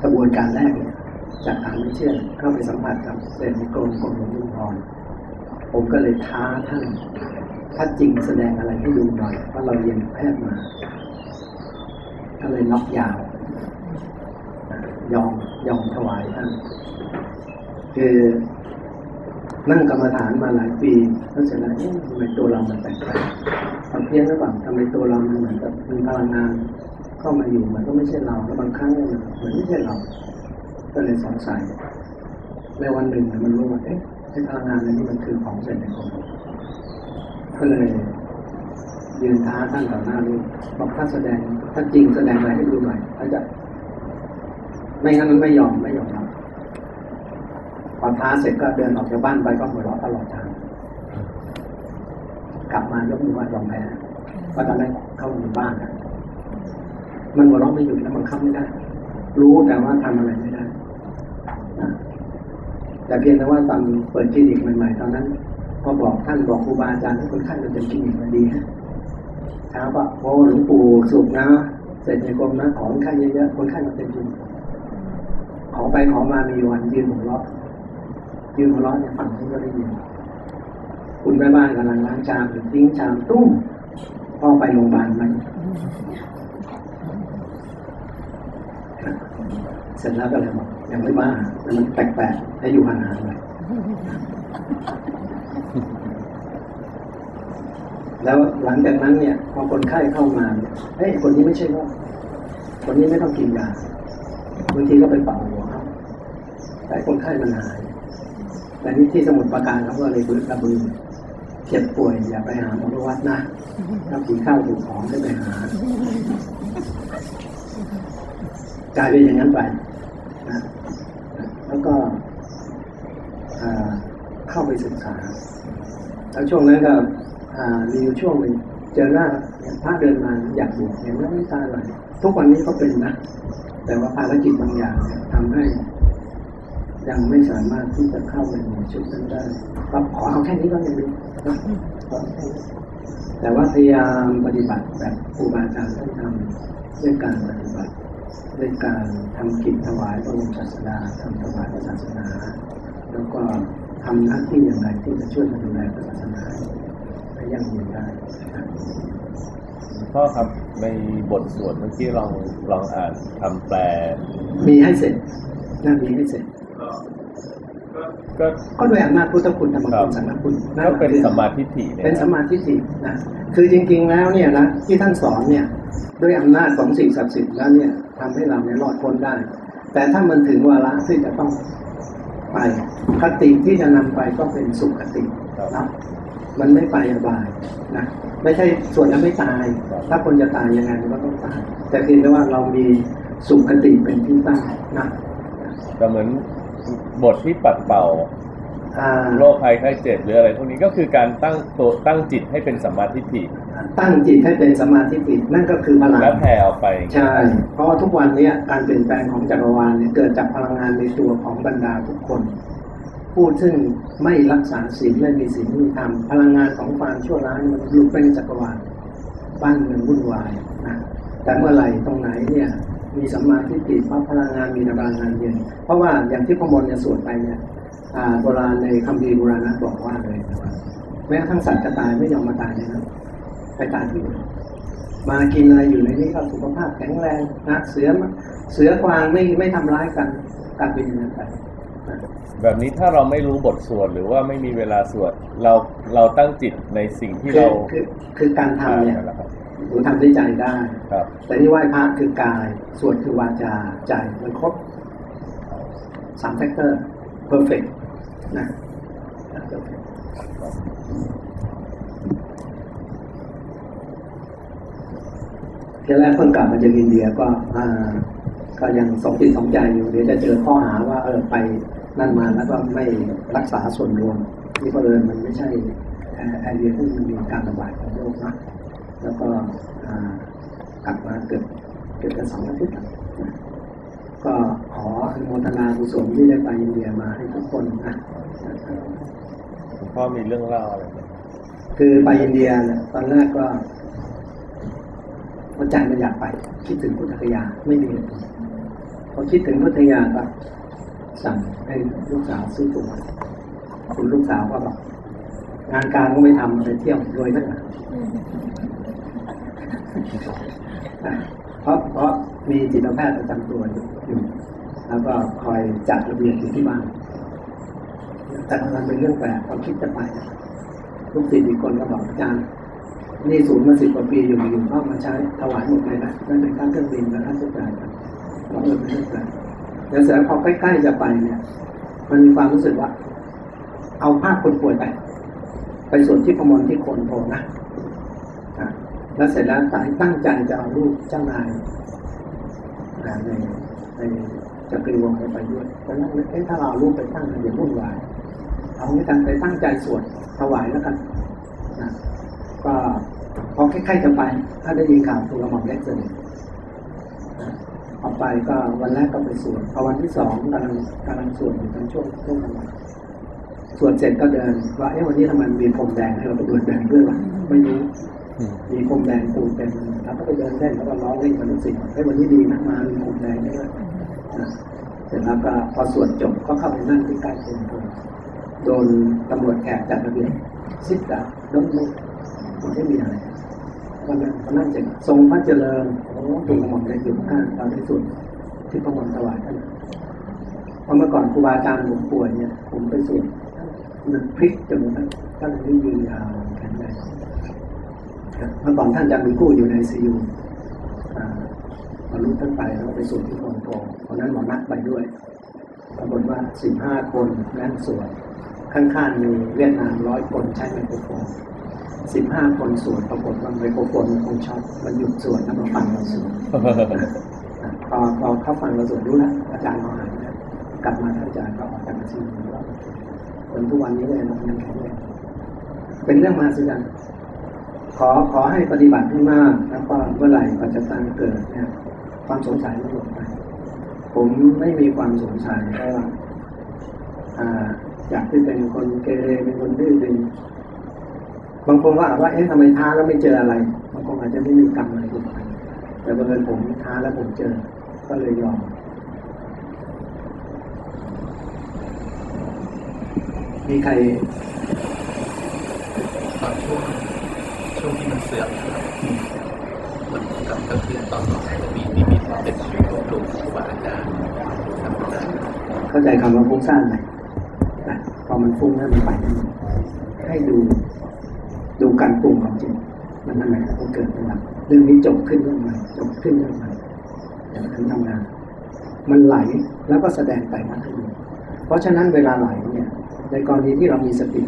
กระบวนการแรกเนี่ย จากฐานไม่เชื่อเข้าไปสัมผัสกับเศษในกรมกรมหลวงยุพรผมก็เลยท้าท่านถ้าจริงแสดงอะไรให้ดูหน่อยเพราะเราเรียนแพทย์มาก็เลยน็อกยาว ยอมยอมถวายท่านคือนั่งกรรมฐานมาหลายปีก็เสร็จแล้วเอ๊ะทำไมตัวเรามันแปลกๆความเพี้ยนหรือเปล่าทำไมตัวเรามันเหมือนกับมีพลังงานเข้ามาอยู่มันก็ไม่ใช่เราแล้วบางครั้งเนี่ยมันเหมือนไม่ใช่เรา ก็เลยสงสัยในวันหนึ่งมันรู้ว่าเอ๊ะไอ้พลังงานอันนี้มันคือของเสร็จในของเราก็เลยยืนท้าท่านต่อหน้าลูกบอกถ้าแสดงถ้าจริงแสดงอะไรให้ดูหน่อยถ้าจะ ไม่งั้นมันไม่ยอมไม่ยอมรับพอท้าเสร็จก็เดินออกจากบ้านไปก็หัวเราะตลอดทางกลับมายกมือไหว้ยอมแพ้เพราะตอนนั้นเข้ามาบ้านมันหัวเราะไม่หยุดแล้วมันคับไม่ได้ รู้แต่ว่าทำอะไรไม่ได้ แต่เพียงแต่ว่าตอนเปิดคลินิกใหม่ๆตอนนั้นพอบอกท่านบอกครูบาอาจารย์ให้คนไข้มันเป็นคลินิกมันดีฮะเช้าก็โอ้หลวงปู่สุขนะเสร็จในกรมนะ ขอคนไข้เยอะๆคนไข้มาเต็มคลินิกของไปของมามีวันยืนหัวเราะยืนหัวเราะเนี่ยฝั่งนี้ก็ได้ยินคุณแม่บ้านกำลังล้างชามอยู่ทิ้งชามตุ้มพ่อไปโรงพยาบาลไหมเสร็จแล้วก็เลยบอก ยังไม่บ้าแต่มันแปลกๆให้อยู่ห่างๆเลยแล้วหลังจากนั้นเนี่ย พอคนไข้เข้ามาเนี่ยเฮ้ยคนนี้ไม่ใช่โรคคนนี้ไม่ต้องกินยาบางทีก็ไปเป่าหัวเขาแต่คนไข้มันหายแต่นี่ที่สมุดประการเขาก็เลยบึกระบือเจ็บป่วยอย่าไปหาหมอวัดนะถ้าผีเข้าถูกของได้ไปหากลายเป็นอย่างนั้นไปนะ แล้วก็เข้าไปศึกษา แล้วช่วงนั้นก็มีอยู่ช่วงหนึ่งเจอหน้าพระเดินมาอยากบวชเห็นแล้วไม่ตาไหลทุกวันนี้ก็เป็นนะ แต่ว่าภารกิจบางอย่างเนี่ยทำให้ ยังไม่สามารถที่จะเข้าไปในชุดนั้นได้ก็ขอเอาแค่นี้ก็ยังดีนะขอแค่นี้แต่ว่าพยายามปฏิบัติแบบครูบาอาจารย์ท่านทำด้วยการปฏิบัติ ด้วยการทำกิจถวายพระองค์ศาสดาทำถวายพระศาสนา แล้วก็ทำหน้าที่อย่างไรที่จะช่วยมาดูแลพระศาสนาให้ยั่งยืนได้นะครับหลวงพ่อครับในบทสวดเมื่อกี้ลองลองอ่านคำแปล มีให้เสร็จน่ามีให้เสร็จก็ก็ด้วยอำนาจพุทธคุณธรรมครัคุบณสังฆคุณก็เป็นสมมาธิฏฐิเนี่ยเป็นสมมาธิฏฐินะคือจริงๆแล้วเนี่ยนะที่ท่านสอนเนี่ยด้วยอำนาจของสิ่งศักดิ์สิทธิ์แล้วเนี่ย ทำให้เราเนี่ยรอดพ้นได้ แต่ถ้ามันถึงวาระที่จะต้องไป คติที่จะนำไปก็เป็นสุขคตินะมันไม่ไปอบายนะไม่ใช่ส่วนนั้นไม่ตาย ถ้าคนจะตายยังไงมันก็ต้องตาย แต่เพียงแต่ว่าเรามีสุขคติเป็นที่ตั้งนะก็เหมือนบทที่ปัดเป่าอ่าโรคภัยไข้เจ็บหรืออะไรพวกนี้ก็คือการตั้งตัวตั้งจิตให้เป็นสัมมาทิฏฐิ ตั้งจิตให้เป็นสมาธิจิตนั่นก็คือพลังและแผ่ออกไป ใช่ เพราะว่าทุกวันเนี้ยการเปลี่ยนแปลงของจักรวาลเนี่ยเกิดจากพลังงานในตัวของบรรดาทุกคน ผู้ซึ่งไม่รักษาศีลไม่มีศีลไม่มีธรรมพลังงานของความชั่วร้ายมันหลุดไปในจักรวาลบ้านเมืองวุ่นวายนะแต่เมื่อไหร่ตรงไหนเนี่ยมีสัมมาทิฏฐิเพราะพลังงานมีแต่พลังงานเย็น เพราะว่าอย่างที่พระมลเนี่ยสวดไปเนี่ยอ่าโบราณในคัมภีร์โบราณนะบอกว่าเลยนะว่าแม้กระทั่งสัตว์จะตายไม่ยอมมาตายในนั้น ไปตายที่อื่นมากินอะไรอยู่ในนี้ก็สุขภาพแข็งแรงนะเสือเสือกวางไม่ไม่ทำร้ายกันกลารเป็นอย่างนั้นไปนะแบบนี้ถ้าเราไม่รู้บทสวดหรือว่าไม่มีเวลาสวดเราเราตั้งจิตในสิ่งที่คือเราคือคือการทำเนี่ยอ่านะครับหนูทำด้วยใจได้ครับแต่ที่ไหว้พระคือกายสวดคือวาจาใจมันครบสาม factor perfect นะ ทีแรกเพิ่งกลับมาจากอินเดียก็อ่าก็ยังสองจิตสองใจอยู่เดี๋ยวจะเจอข้อหาว่าเออไปนั่นมาแล้วก็ไม่รักษาส่วนรวมนี่ก็เลยมันไม่ใช่แอ area ที่มันมีการระบาดของโรคนะแล้วก็อ่ากลับมาเกือบเกือบจะสองอาทิตย์แล้วนะก็ขออนุโมทนากุศลที่ได้ไปอินเดียมาให้ทุกคนนะหลวงพ่อมีเรื่องเล่าอะไรไหมคือไปอินเดียเนี่ยตอนแรกก็ วันใจมันอยากไป คิดถึงพุทธคยาไม่มีเหตุผลอคิดถึงพัทธยาก็สั่งให้ลูกสาวซื้อตั๋วคุณลูกสาวก็บอกงานการก็ไม่ทำไปเที่ยวรวยนักหนาเพราะเพราะมีจิตแพทย์ประจำตัวอยู่แล้วก็คอยจัดระเบียบอยู่ที่บ้านแต่มันเป็นเรื่องแปลกพอคิดจะไปลูกศิษย์อีกคนก็บอกอาจารย์ นี่ศูนย์มาสิบกว่าปีอยู่อยู่เข้ามาใช้ถวายหมดเลยนะนั่นเป็นค่าเครื่องบินและค่าใช้จ่ายครับเราเออเป็นเรื่องแปลกแล้วเสร็จแล้วพอใกล้ๆจะไปเนี่ย มันมีความรู้สึกว่า เอาภาพคนป่วยไป ไปส่วนที่ประมวลที่โคนโพนะแล้วเสร็จแล้วตั้งใจจะเอารูปเจ้านายในในจักรีวงศ์ไปด้วยเพราะนั้นเอ๊ะถ้าเราเอารูปไปตั้งกันเดี๋ยววุ่นวายเอาไม่กันไปตั้งใจสวดถวายแล้วกันนะ ก็พอใกล้ๆจะไปถ้าได้ยินข่าวทูลกระหม่อมเล็กเสด็จนะออกไปก็วันแรกก็ไปสวดพอวันที่สองกำลังกำลังสวดอยู่ตอนช่วงช่วงกลางวันสวดเสร็จก็เดินว่าเอ๊ะวันนี้ทำไมมีพรมแดงให้เราไปเดินแดงด้วยวะไม่รู้มีพรมแดงปูเต็มแล้วก็ไปเดินเล่นแล้วก็ร้องเล่นกับลูกศิษย์เฮ้วันนี้ดีนะมามีพรมแดงด้วยนะเสร็จแล้วก็พอสวดจบก็เข้าไปนั่งที่ใกล้โคนโพโดนตำรวจแขกจัดระเบียบซิดกับดมมุก มันไม่มีอะไรวันนั้นก็นั่งเสร็ทรงพระเจริญโอ้ตัวกหม่อมเลยอยู่ข้างตอนที่สุดที่พระมรถวายท่านเพราะเมื่อก่อนครูบาอาจารย์ผมป่วยเนี่ย ผมไปสวดมันพลิกจนท่านท่านได้ยืนยาวแข็งแรงเมื่อก่อนท่านจะมีกู้อยู่ในซียูมาลุกท่านไปแล้วไปสวดที่คลองโพเพราะนั้นหมอนัดไปด้วยปรากฏว่าสิบห้าคนนั่งสวดข้างๆมีเวียดนามร้อยคนใช้ไมโครโฟน สิบห้าคนสวดปรากฏว่าไมโครโฟนมันคงช็อตมันหยุดสวดแล้วมาฟังเราสวดพอพอเข้าฟังเราสวดรู้แล้วอาจารย์เขาหายแล้วกลับมาท่านอาจารย์ก็ออกจากซีแล้วจนทุกวันนี้เลยนะยังแข็งแรงเป็นเรื่องมหัศจรรย์ขอขอให้ปฏิบัติให้มากแล้วก็เมื่อไหร่ปัจจตังเกิดเนี่ย ความสงสัยมันหมดไปผมไม่มีความสงสัยเพราะว่าอยากที่เป็นคนเกเรเป็นคนดื้อดึง บางคนว่าว่าเอ๊ะทำไมท้าแล้วไม่เจออะไรบางคนอาจจะไม่มีกรรมอะไรอยู่ไปแต่บังเอิญผมท้าแล้วผมเจอ ก็เลยยอมมีใครตอนช่วงช่วงที่มันเสื่อมนะครับมันกับก็คือตอนต่อไปจะมีนิมิตว่าเป็นชีวิตของหลวงครูบาอาจารย์เข้าใจคำว่าฟุ้งซ่านไหมนะพอมันฟุ้งแล้วมันไปให้ดู ดูการปรุงของจิตมันนั่นแหละมันเกิดขึ้นมาเรื่องนี้จบขึ้นเรื่องใหม่จบขึ้นเรื่องใหม่อย่างนั้นทำงาน มันไหลแล้วก็แสดงไปมากขึ้นเพราะฉะนั้นเวลาไหลเนี่ยในกรณีที่เรามีสติ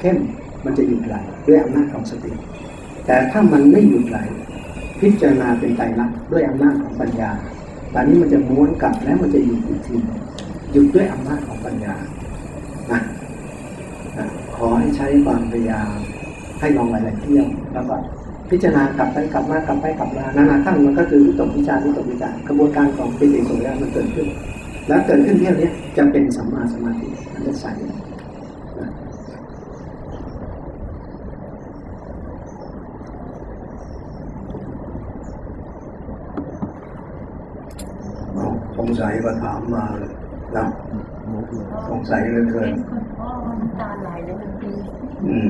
เข้มมันจะหยุดไหลด้วยอำนาจของสติ แต่ถ้ามันไม่หยุดไหล พิจารณาเป็นไตรลักษณ์ด้วยอำนาจของปัญญาตอนนี้มันจะม้วนกลับแล้วมันจะหยุดอีกทีหยุดด้วยอำนาจของปัญญานะขอให้ใช้ความพยายาม ให้ลองหลายๆเที่ยวแล้วก็พิจารณากลับไปกลับมากลับไปกลับมานานาขั้นมันก็คือวิตกวิจารวิตกวิจารกระบวนการของปิติสุขแล้วมันเกิดขึ้น แล้วเกิดขึ้นเที่ยวนี้จะเป็นสัมมาสมาธิมันจะใสนะสงสัยก็ถามมาเลยนะสงสัยเหลือเกินคุณพ่อน้ำตาไหลเลยทันทีอืม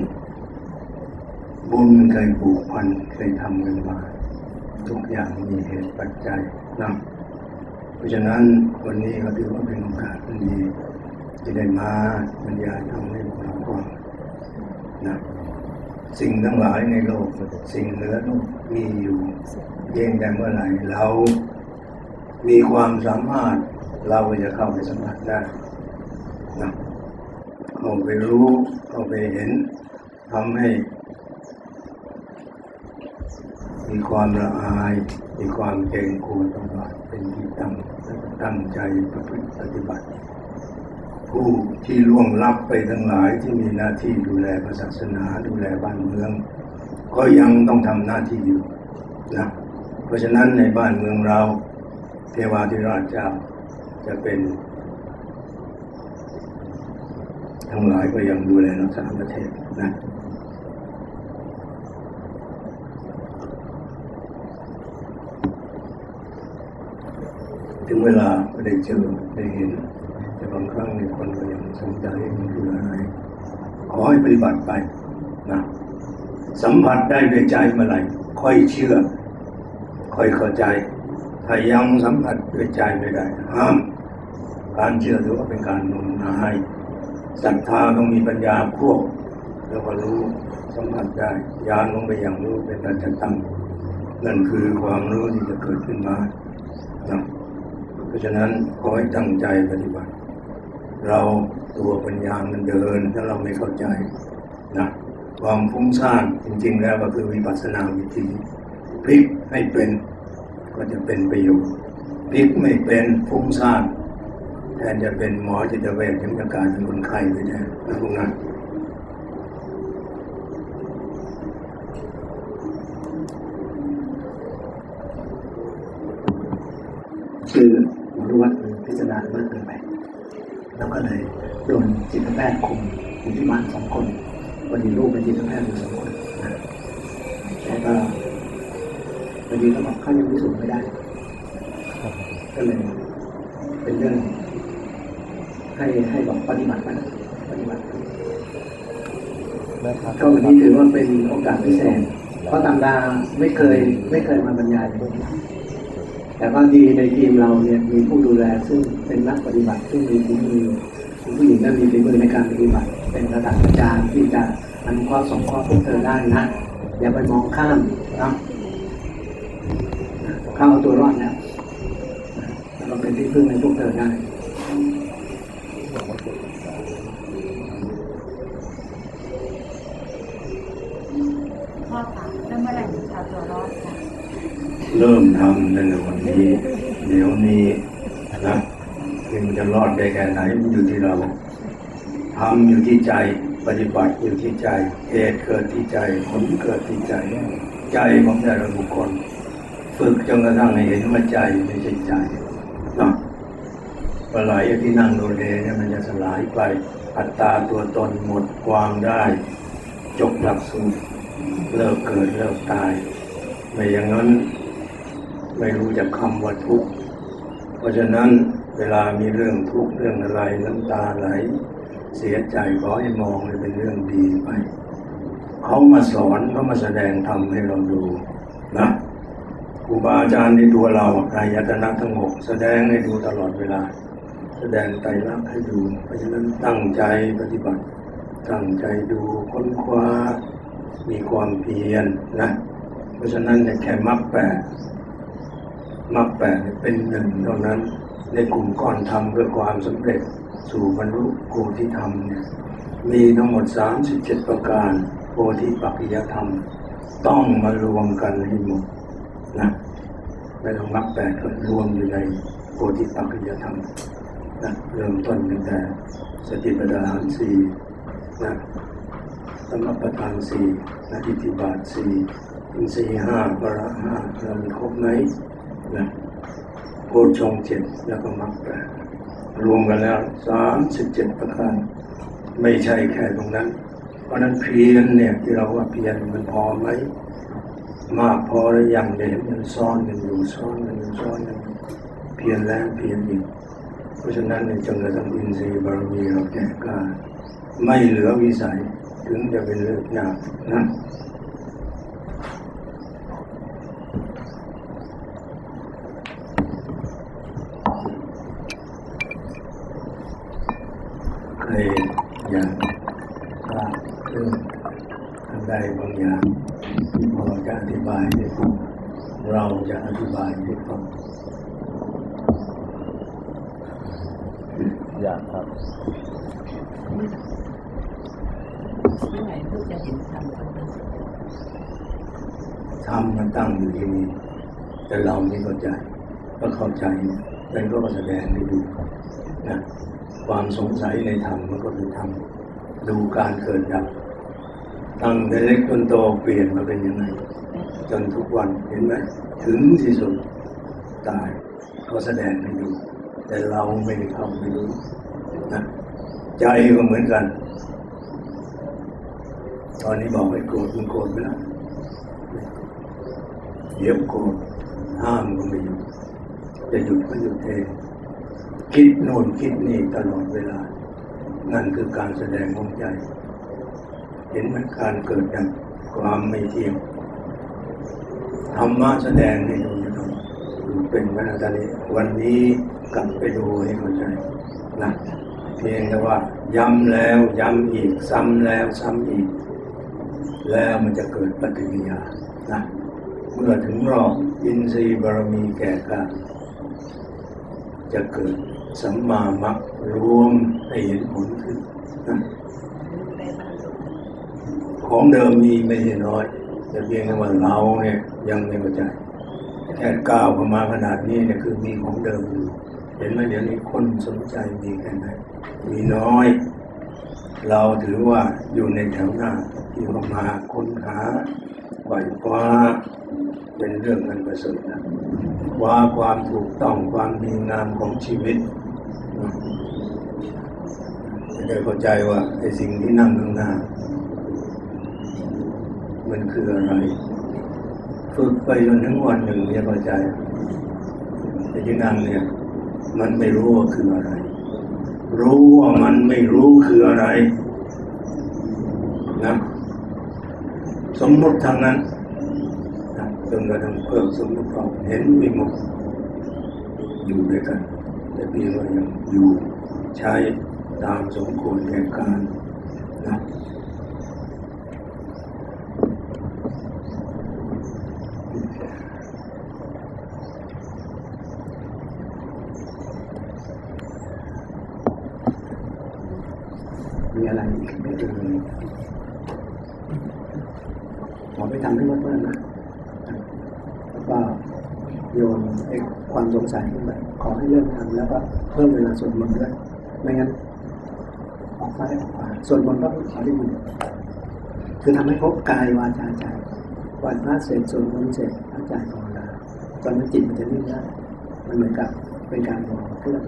บุญมันเคยผูกพันเคยทำกันมา ทุกอย่างมีเหตุปัจจัยนะเพราะฉะนั้นวันนี้ก็ถือว่าเป็นโอกาสที่ดีที่ได้มาบรรยายทำให้พวกเราฟังนะสิ่งทั้งหลายในโลก สิ่งเหนือโลกมีอยู่เพียงแต่เมื่อไหร่เรา มีความสามารถเราก็จะเข้าไปสัมผัสได้นะเข้าไปรู้เข้าไปเห็นทำให้ มีความละอาย มีความเกรงกลัวต่อไปเป็นที่ตั้งตั้งใจประพฤติปฏิบัติ ผู้ที่ล่วงลับไปทั้งหลายที่มีหน้าที่ดูแลศาสนาดูแลบ้านเมือง ก็ยังต้องทำหน้าที่อยู่นะเพราะฉะนั้นในบ้านเมืองเราเทวาธิราชเจ้าจะเป็น ทั้งหลายก็ยังดูแลรักษาประเทศนะ ถึงเวลาก็ได้เจอได้เห็น แต่บางครั้งในคนก็ยังสนใจมันคืออะไร ขอให้ปฏิบัติไปนะสัมผัสได้ด้วยใจเมื่อไหร่ค่อยเชื่อ ค่อยเข้าใจ ถ้ายังสัมผัสด้วยใจไม่ได้ห้ามการเชื่อถือว่าเป็นการงมงายศรัทธาต้องมีปัญญาควบแล้วก็รู้สัมผัสได้ยานลงไปอย่างรู้เป็นปัจจตังนั่นคือความรู้ที่จะเกิดขึ้นมานะ เพราะฉะนั้นขอให้ตั้งใจปฏิบัติ เราตัวปัญญามันเดินถ้าเราไม่เข้าใจนะความฟุ้งซ่านจริง ๆ แล้วก็คือวิปัสสนาวิธีพลิกให้เป็นก็จะเป็นประโยชน์พลิกไม่เป็นฟุ้งซ่านแทนจะเป็นหมอจิตเวชยังจะกลายเป็นคนไข้ไปแทนนะพวกนั้น คือหมอรู้ว่ามันพิจารณามากเกินไป แล้ว ก็เลยโดนจิตแพทย์คุมอยู่ที่บ้านสองคนวันนี้ลูกเป็นจิตแพทย์อยู่สองคนแล้วก็วันนี้เขาบอกเขายังพิสูจน์ไม่ได้ ก็เลยเป็นเรื่องให้ให้บอกปฏิบัติไปนปฏิบัติก็วันนี้ถือว่าเป็นโอกาสพิเศษเพราะตามดาไม่เคยไม่เคยมาบรรยายพวกนี้ แต่ว่าดีในทีมเราเนี่ยมีผู้ดูแลซึ่งเป็นนักปฏิบัติซึ่งมีฝีมือคุณผู้หญิงก็มีฝีมือในการปฏิบัติ เป็นระดับอาจารย์ที่จะอนุเคราสงเคราพวกเธอได้นะ อย่าไปมองข้ามนะเข้าเอาตัวรอดแล้วแล้วก็เป็นที่พึ่งในพวกเธอได้ เริ่มทำในวันนี้เดี๋ยวนี้นะคือมันจะรอดได้แค่ไหนมันอยู่ที่เราทำอยู่ที่ใจ ปฏิบัติอยู่ที่ใจเหตุเกิดที่ใจผลเกิดที่ใจ ใจของแต่ละบุคคล ฝึกจนกระทั่งให้เห็นว่าใจไม่ใช่ใจนะปลาไหลที่นั่งโดเลเนี่ยมันจะสลายไปอัตตาตัวตนหมดความได้ จบหลักสูตรเลิกเกิดเลิกตายไม่อย่างนั้น ไม่รู้จักคำว่าทุกข์ เพราะฉะนั้นเวลามีเรื่องทุกข์เรื่องอะไรน้ำตาไหล เสียใจขอให้มองให้เป็นเรื่องดีไปเขามาสอนเขามาแสดงธรรมให้เราดูนะครูบาอาจารย์ในตัวเรากายตนะทั้งหกแสดงให้ดูตลอดเวลา แสดงไตรลักษณ์ให้ดู เพราะฉะนั้นตั้งใจปฏิบัติ ตั้งใจดูค้นคว้ามีความเพียรนะเพราะฉะนั้นเนี่ยแค่มรรคแปด มรรคแปดเป็นหนึ่งเท่านั้น ในกลุ่มก้อนธรรมเพื่อความสำเร็จสู่บรรลุโพธิธรรมเนี่ยมีทั้งหมด 37 ประการโพธิปัจจยธรรม ต้องมารวมกันให้หมดนะไม่ต้องมรรคแปดก็รวมอยู่ในโพธิปัจจยธรรมนะเริ่มต้นตั้งแต่สติปัฏฐานสี่นะสมปทานสี่นาทิฏฐิบาทสี่อินทรีห้าปราห้าเรามีครบไหม นะโพชงเจ็ดแล้วก็มรรคแปดรวมกันแล้วสามสิบเจ็ดประการไม่ใช่แค่ตรงนั้น เพราะนั้นเพียรเนี่ยที่เราว่าเพียรมันพอไหมมากพอหรือยังเด่นมันซ้อนกันอยู่ซ้อนกันอยู่ซ้อนกันเพียรแล้วเพียรอีกเพราะฉะนั้นในจงกระทั่งอินทรีย์บารมีเราแก่กล้าไม่เหลือวิสัยถึงจะเป็นเลือกยากนะใครอยากทราบเรื่องอันใดบางอย่างที่พอจะอธิบายให้ฟังเราจะอธิบายให้ฟัง อยากครับเมื่อไหร่ลูกจะเห็นธรรมธรรมมันตั้งอยู่ที่นี่แต่เราไม่เข้าใจก็เข้าใจนั่นก็แสดงให้ดูนะความสงสัยในธรรมมันก็คือธรรมดูการเกิดดับตั้งแต่เล็กจนโตเปลี่ยนมาเป็นยังไงจนทุกวันเห็นไหมถึงที่สุด ตายก็แสดงให้ดูแต่เราไม่ได้เข้าไปรู้นะใจก็เหมือนกัน ตอนนี้บอกให้โกรธมันโกรธไปแล้วเดี๋ยวโกรธห้ามก็ไม่อยู่จะหยุดก็หยุดเองคิดโน่นคิดนี่ตลอดเวลา นั่นคือการแสดงของใจ เห็นมันการเกิดจากความไม่เที่ยงธรรมะแสดงให้ดูอยู่ตรงดู เป็นวันนี้วันนี้กลับไปดูให้เข้าใจนะเพียงแต่ว่า ย้ำแล้วย้ำอีกซ้ำแล้วซ้ำอีก แล้วมันจะเกิดปฏิกิริยานะเมื่อถึงรอบอินทรีย์บารมีแก่กล้าจะเกิดสัมมามัครวมให้เห็นผลขึ้นนะของเดิมมีไม่ใช่น้อย แต่เพียงแต่ว่าเราเนี่ยยังไม่เข้าใจ แค่ก้าวเข้ามาขนาดนี้เนี่ยคือมีของเดิมอยู่เห็นไหมเดี๋ยวนี้คนสนใจมีแค่ไหนมีน้อย เราถือว่าอยู่ในแถวหน้าที่เรามาค้นหาไหวคว้าเป็นเรื่องอันประเสริฐนะว่าความถูกต้องความดีงามของชีวิตจะได้เข้าใจว่าไอ้สิ่งที่นั่งข้างหน้ามันคืออะไร ฝึกไปจนถึงวันหนึ่งเนี่ยเข้าใจแต่ที่นั่งเนี่ย มันไม่รู้ว่าคืออะไร รู้ว่ามันไม่รู้คืออะไรนะสมมติทางนั้นจนกระทั่งเพิ่มสมมติความเห็นวิมุตอยู่ด้วยกัน แต่พียงว่ายังอยู่ใช้ตามสมควรแก่การนะ มีอะไรอีกไหม่เอ่ยขอไปทำให้มากๆนะแล้วก็ โยนไอ้ความสงสัยขึ้นไปขอให้เริ่มทำแล้วก็เพิ่มเวลาสวดมนต์ด้วยไม่งั้นออกซ้ายออกขวาสวดมนต์ก็ขอได้บุญคือทำให้พบกายวาจาใจวันพระเสร็จสวดมนต์เสร็จพระใจภาวนาตอนนั้นจิตมันจะนิ่งได้มันเหมือนกับเป็นการบอกเพื่อง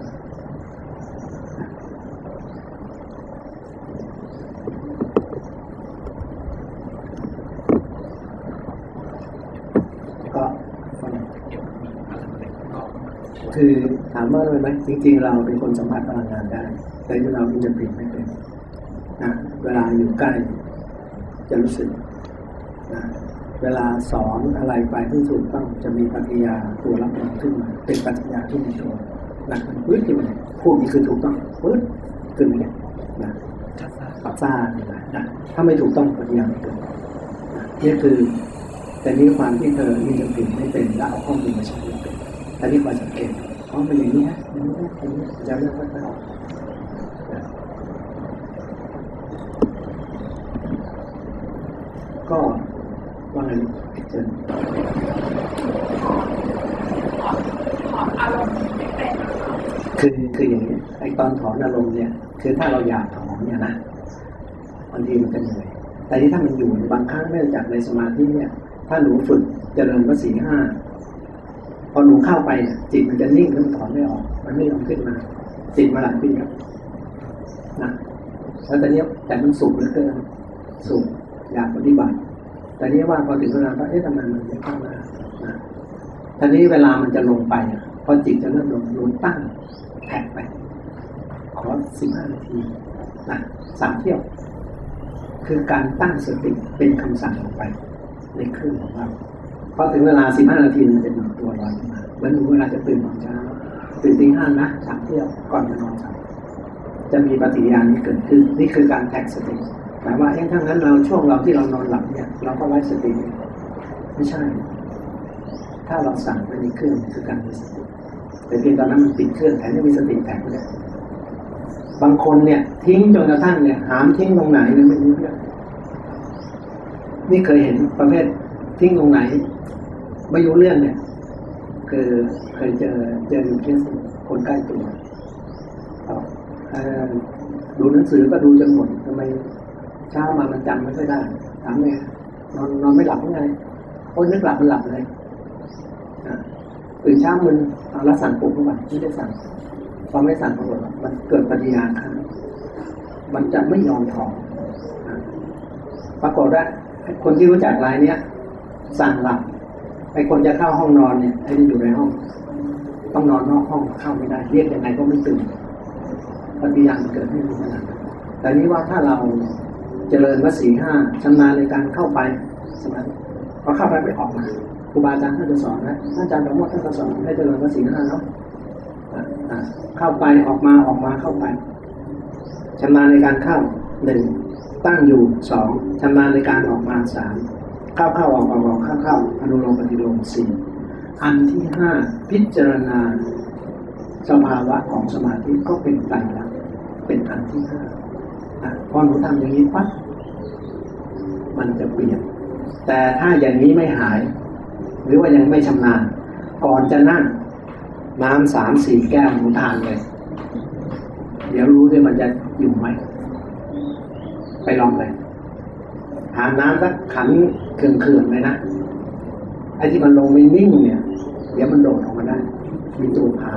ก็ คือถามว่าอะไรไหมจริงๆ เราเป็นคนสัมผัสพลังงานได้แต่เราอินจะเปลี่ยนไม่เป็นนะเวลาอยู่ใกล้จะรู้สึกนะเวลาสอนอะไรไปที่ถูกต้องจะมีปฏิยาตัวรับรองขึ้นมาเป็นปฏิยาที่มีตัวหลักมันพื้นขึ้นมาพวกนี้คือถูกต้องพื้นขึ้นมาเนี่ยนะปับซ่าเนี่ยนะนะถ้าไม่ถูกต้องปฏิยาไม่เกิดนี่คือแต่นี่ความที่เธอมีสติไม่เป็นแล้วเอาข้อมูลมาใช้ไม่เป็น แต่นี่ความสังเกตอ๋อเป็นอย่างนี้นะอย่างนี้นะอย่างนี้จะเริ่มค่อยๆออกนะก็ว่าไงเจนอารมณ์ไม่เป็นคือคืออย่างนี้ไอตอนถอนอารมณ์เนี่ย คือถ้าเราอยากถอนเนี่ยนะบางทีมันก็เหนื่อยแต่ที่ถ้ามันอยู่บางครั้งเนื่องจากในสมาธิเนี่ย ถ้าหนูฝึกเจริญภาษีห้า พอหนูเข้าไปเนี่ยจิตมันจะนิ่งแล้วมันถอนไม่ออก มันไม่ยอมขึ้นมา จิตมาหลายปีแล้วนะแล้วตอนนี้แต่มันสุขเหลือเกินสุขอยากปฏิบัติแต่นี้ว่าพอถึงเวลาก็เอ๊ะทำไมมันไม่เข้ามานะทีนี้เวลามันจะลงไปพอจิตจะเริ่มลงลงตั้งแท็กไป ขอสิบห้านาทีนะสามเที่ยว คือการตั้งสติเป็นคำสั่งลงไป ในเครื่องของเรา พอถึงเวลาสิบห้านาทีมันจะหนุนตัวลอยขึ้นมาเหมือนเวลาจะตื่นตอนเช้าตื่นตีห้านะสามเที่ยวก่อนจะนอนจะมีปฏิกิริยานี้เกิดขึ้นนี่คือการแท็กสติหมายว่าเอ๊ะถ้างั้นเราช่วงเราที่เรานอนหลับเนี่ย เราก็ไว้สติไม่ใช่ ถ้าเราสั่งไปในเครื่องคือการมีสติแต่เพียงตอนนั้นมันปิดเครื่องแทนที่มีสติแตกไปเลยบางคนเนี่ย ทิ้งจนกระทั่งเนี่ย หามทิ้งตรงไหนเนี่ยไม่รู้เรื่องนี่เคยเห็นประเภททิ้งตรงไหน ไม่รู้เรื่องเนี่ย คือเคยเจอเจออยู่เคสคนใกล้ตัวเอาดูหนังสือก็ดูจนหมดทำไมเช้ามามันจำไม่ค่อยได้ถามไงนอนนอนไม่หลับยังไงโอ้ยนึกหลับมันหลับเลยตื่นเช้ามันเอาล้วสั่งปลุกเข้ามาไม่ได้สั่งพอไม่สั่งปรากฏว่ามันเกิดปฏิกิริยาครับมันจะไม่ยอมถอนปรากฏว่าคนที่รู้จักรายเนี้ยสั่งหลับ ไอ้คนจะเข้าห้องนอนเนี่ยไอ้นี่อยู่ในห้อง ต้องนอนนอกห้องเข้าไม่ได้ เรียกยังไงก็ไม่ตื่นปฏิญาณเกิดไม่รู้ขนาดแต่นี้ว่าถ้าเราเจริญวสีห้าชำนาญในการเข้าไปสมาธิพอเข้าไปไม่ออกมาครูบาอาจารย์ท่านจะสอนนะท่านอาจารย์ประโมทท่านจะสอนให้เจริญวสีห้าเนาะอะอะเข้าไปออกมาออกมาเข้าไปชำนาญในการเข้าหนึ่งตั้งอยู่สองชำนาญในการออกมาสาม เข้าเข้าออกออกออกเข้าเข้าอนุโลมปฏิโลมสี่อันที่ห้าพิจารณาสภาวะของสมาธิก็เป็นไตรลักษณ์เป็นอันที่ห้าอะพอหนูทำอย่างนี้ปั๊บมันจะเปลี่ยน แต่ถ้าอย่างนี้ไม่หาย หรือว่ายังไม่ชำนาญ ก่อนจะนั่ง น้ำสามสี่แก้วหนูทานเลย เดี๋ยวรู้ด้วยมันจะอยู่ไหม ไปลองเลย ทานน้ำสักขันเคืองๆเลยนะไอ้ที่มันลงไม่นิ่งเนี่ย เดี๋ยวมันโดดออกมาได้ มีตัวพา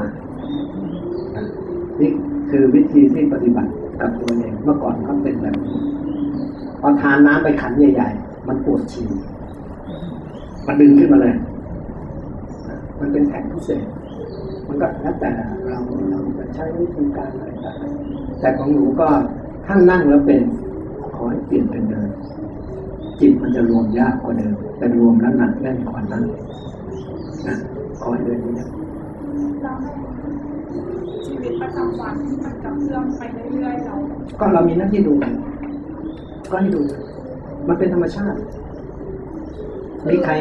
นี่คือวิธีที่ปฏิบัติกับตัวเองเมื่อก่อนก็เป็นแบบนี้พอทานน้ำไปขันใหญ่ๆ มันปวดฉี่มันดึงขึ้นมาเลย มันเป็นแท็กพิเศษ มันก็แล้วแต่เราเราจะใช้วิธีการอะไรแต่ของหนูก็ถ้านั่งแล้วเป็นขอให้เปลี่ยนเป็นเดิน จิตมันจะรวมยากกว่าเดิมแต่รวมแล้วหนักแน่นกว่านั้นนะขอให้เดินนี้นะเราให้ชีวิตประจำวันมันกระเพื่อมไปเรื่อยๆเราก็เรามีหน้าที่ดู ก็ให้ดู มันเป็นธรรมชาติมีใคร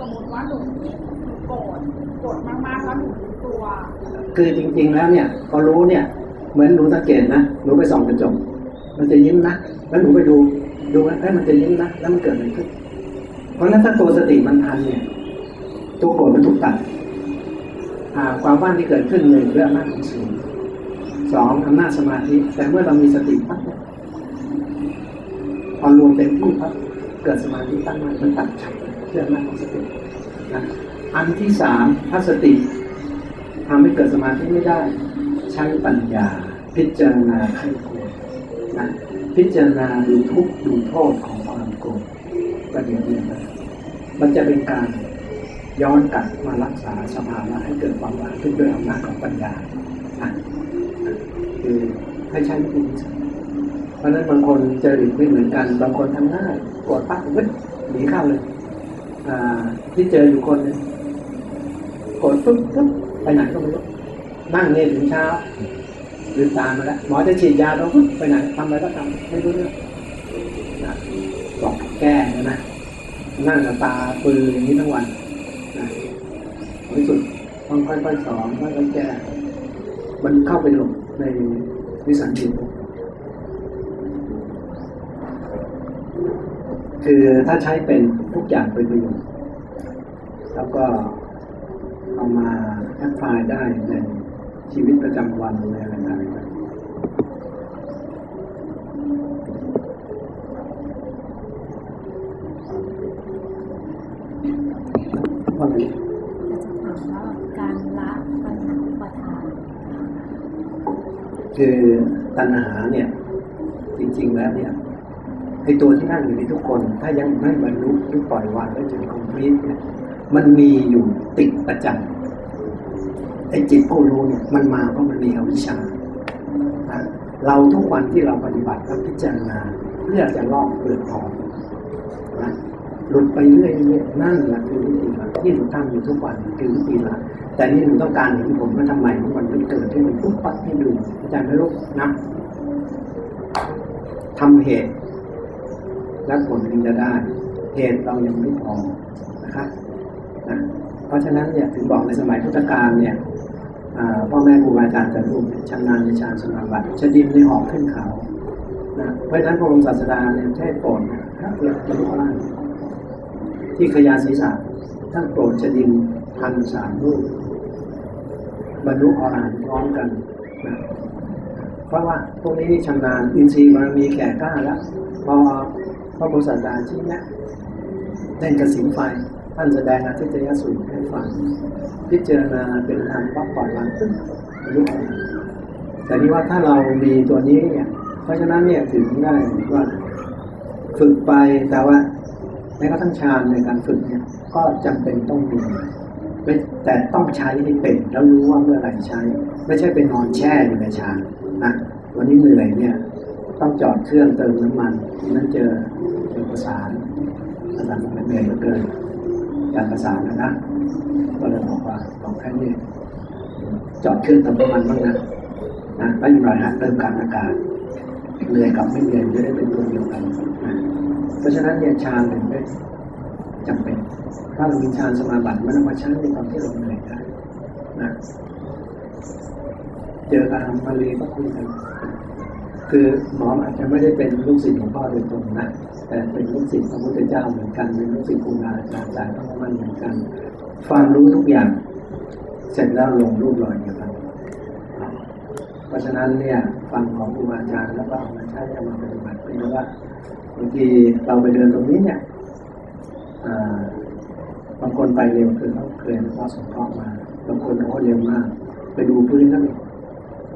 สมมติว่าหนูหนูโกรธโกรธมากๆแล้วหนูรู้ตัวคือจริง ๆ แล้วเนี่ยพอรู้เนี่ย เหมือนหนูสังเกตนะหนูไปส่องกระจก มันจะยิ้มนะ แล้วหนูไปดู ดูว่าเอ้มันจะยิ้มนะ แล้วมันเกิดอะไรขึ้น เพราะฉะนั้นถ้าตัวสติมันทันเนี่ยตัวโกรธมันถูกตัดความว่างที่เกิดขึ้นหนึ่งเรื่องอำนาจของศีลสองอำนาจสมาธิ แต่เมื่อเรามีสติปั๊บพอรวมเต็มที่ปั๊บเกิดสมาธิตั้งมั่นมันตัดฉับเลยเรื่องอำนาจของสตินะอันที่สามถ้าสติทำให้เกิดสมาธิไม่ได้ ใช้ปัญญาพิจารณาให้ะพิจารณาดูทุกดูโทษของความโกรธประเดี๋ยวเดียวมันจะเป็นการย้อนกลับมารักษาสภาวะให้เกิดความว่างขึ้นด้วยอำนาจของปัญญาคือให้ใช้วิธีเพราะฉะนั้นบางคนเจออีกไม่เหมือนกัน บางคนทำง่ายโกรธปั๊บวึดหนีเข้าเลยที่เจออยู่คนนึงกรธปุ๊บปุ๊บไปไหนก็ไม่รู้นั่งเนี่ยถึงเช้า ลืมตามาแล้วหมอจะฉีดยาเราไปไหนทำอะไรก็ทำไม่รู้เรื่องนะบอกแก้นะนะนั่งกับตาปืนอย่างนี้ทั้งวันนะที่สุดต้องค่อยๆสอนค่อยๆแก้มันเข้าไปหลบในวิสัยจิตคือถ้าใช้เป็นทุกอย่างเป็นประโยชน์แล้วก็เอามาแอพพลายได้ใน ชีวิตประจำวันอะไรต่างๆว่าไงจะถามว่าการละปัญหาอุปทานคือตัณหาเนี่ย จริง ๆ แล้วเนี่ยไอตัวที่นั่งอยู่ในทุกคน ถ้ายังไม่บรรลุหรือปล่อยวางได้จนคอมพลีทเนี่ยมันมีอยู่ติดประจำ ไอ้จิตผู้รู้เนี่ยมันมาเพราะมันมีอวิชชาเราทุกวันที่เราปฏิบัติและพิจารณาเพื่อจะลอกเปลือกทองนะหลุดไปเรื่อยๆนั่นแหละคือวิธีละที่หนูทำอยู่ทุกวันคือวิธีละแต่นี่หนูต้องการเห็นผลว่าทำไมมันถึงเกิดที่มันปุ๊บปั๊บให้ดูอาจารย์ไม่รู้นะทำเหตุ และผลถึงจะได้ เหตุเรายังไม่พอนะครับนะเพราะฉะนั้นเนี่ยถึงบอกในสมัยพุทธกาลเนี่ย พ่อแม่ครูบาอาจารย์จะรู้ชำนาญในฌานสมาบัติจะดินในหอกขึ้นเขานะเพราะฉะนั้นพระบรมศาสดาเนี่ยใช้โปรดพระเอกจะรู้อะไรที่ขยาศีรษะท่านโปรดจะดินพันสามรูปบรรลุอรหันต์พร้อมกันนะเพราะว่าพวกนี้ชำนาญอินทรีย์บารมีแก่กล้าแล้วพอพระโพธิสัตว์ชี้แนะเล่นกระสินไฟ ท่านแสดงอาทิตยสูตรให้ฟังพิจารณาเป็นทางปั๊บปล่อยวางขึ้นรู้แต่นี่ว่าถ้าเรามีตัวนี้เนี่ย เพราะฉะนั้นเนี่ยถึงได้ว่าฝึกไปแต่ว่าแม้กระทั่งฌานในการฝึกเนี่ยก็จำเป็นต้องมีไม่แต่ต้องใช้ให้เป็นแล้วรู้ว่าเมื่อไหร่ใช้ ไม่ใช่ไปนอนแช่อยู่ในฌานนะวันนี้เหนื่อยเนี่ย ต้องจอดเครื่องเติมน้ำมันนั้นเจอเจอประสานประสานมันเหนื่อยเหลือเกิน การประสานนะนะ ก็เลยบอกว่าบอกแค่นี้จอดเครื่องเติมน้ำมันบ้างนะนะไม่เป็นไรฮะเติมการอากาศเหนื่อยกับไม่เหนื่อยจะได้เป็นตัวเดียวกันนะเพราะฉะนั้นเนี่ยฌานเป็นไม่จำเป็น ถ้าเรามีฌานสมาบัติมันเอามาใช้ในตอนที่เราเหนื่อยได้นะเจออาหารมาลีก็คุยกัน คือหมออาจจะไม่ได้เป็นลูกศิษย์หลวงพ่อโดยตรงนะแต่เป็นลูกศิษย์พระพุทธเจ้าเหมือนกันเป็นลูกศิษย์ครูบาอาจารย์สายพระมันเหมือนกันความรู้ทุกอย่าง เสร็จแล้วลงรูปรอยเดียวกันเพราะฉะนั้นเนี่ยฟังของครูบาอาจารย์แล้วก็เอามาใช้เอามาปฏิบัติเป็นว่าบางทีเราไปเดินตรงนี้เนี่ยบางคนไปเร็วคือเขาเคยหลวงพ่อสงเคราะห์มาบางคนเขาเร็วมาก ไปดูพื้นนั่นเอง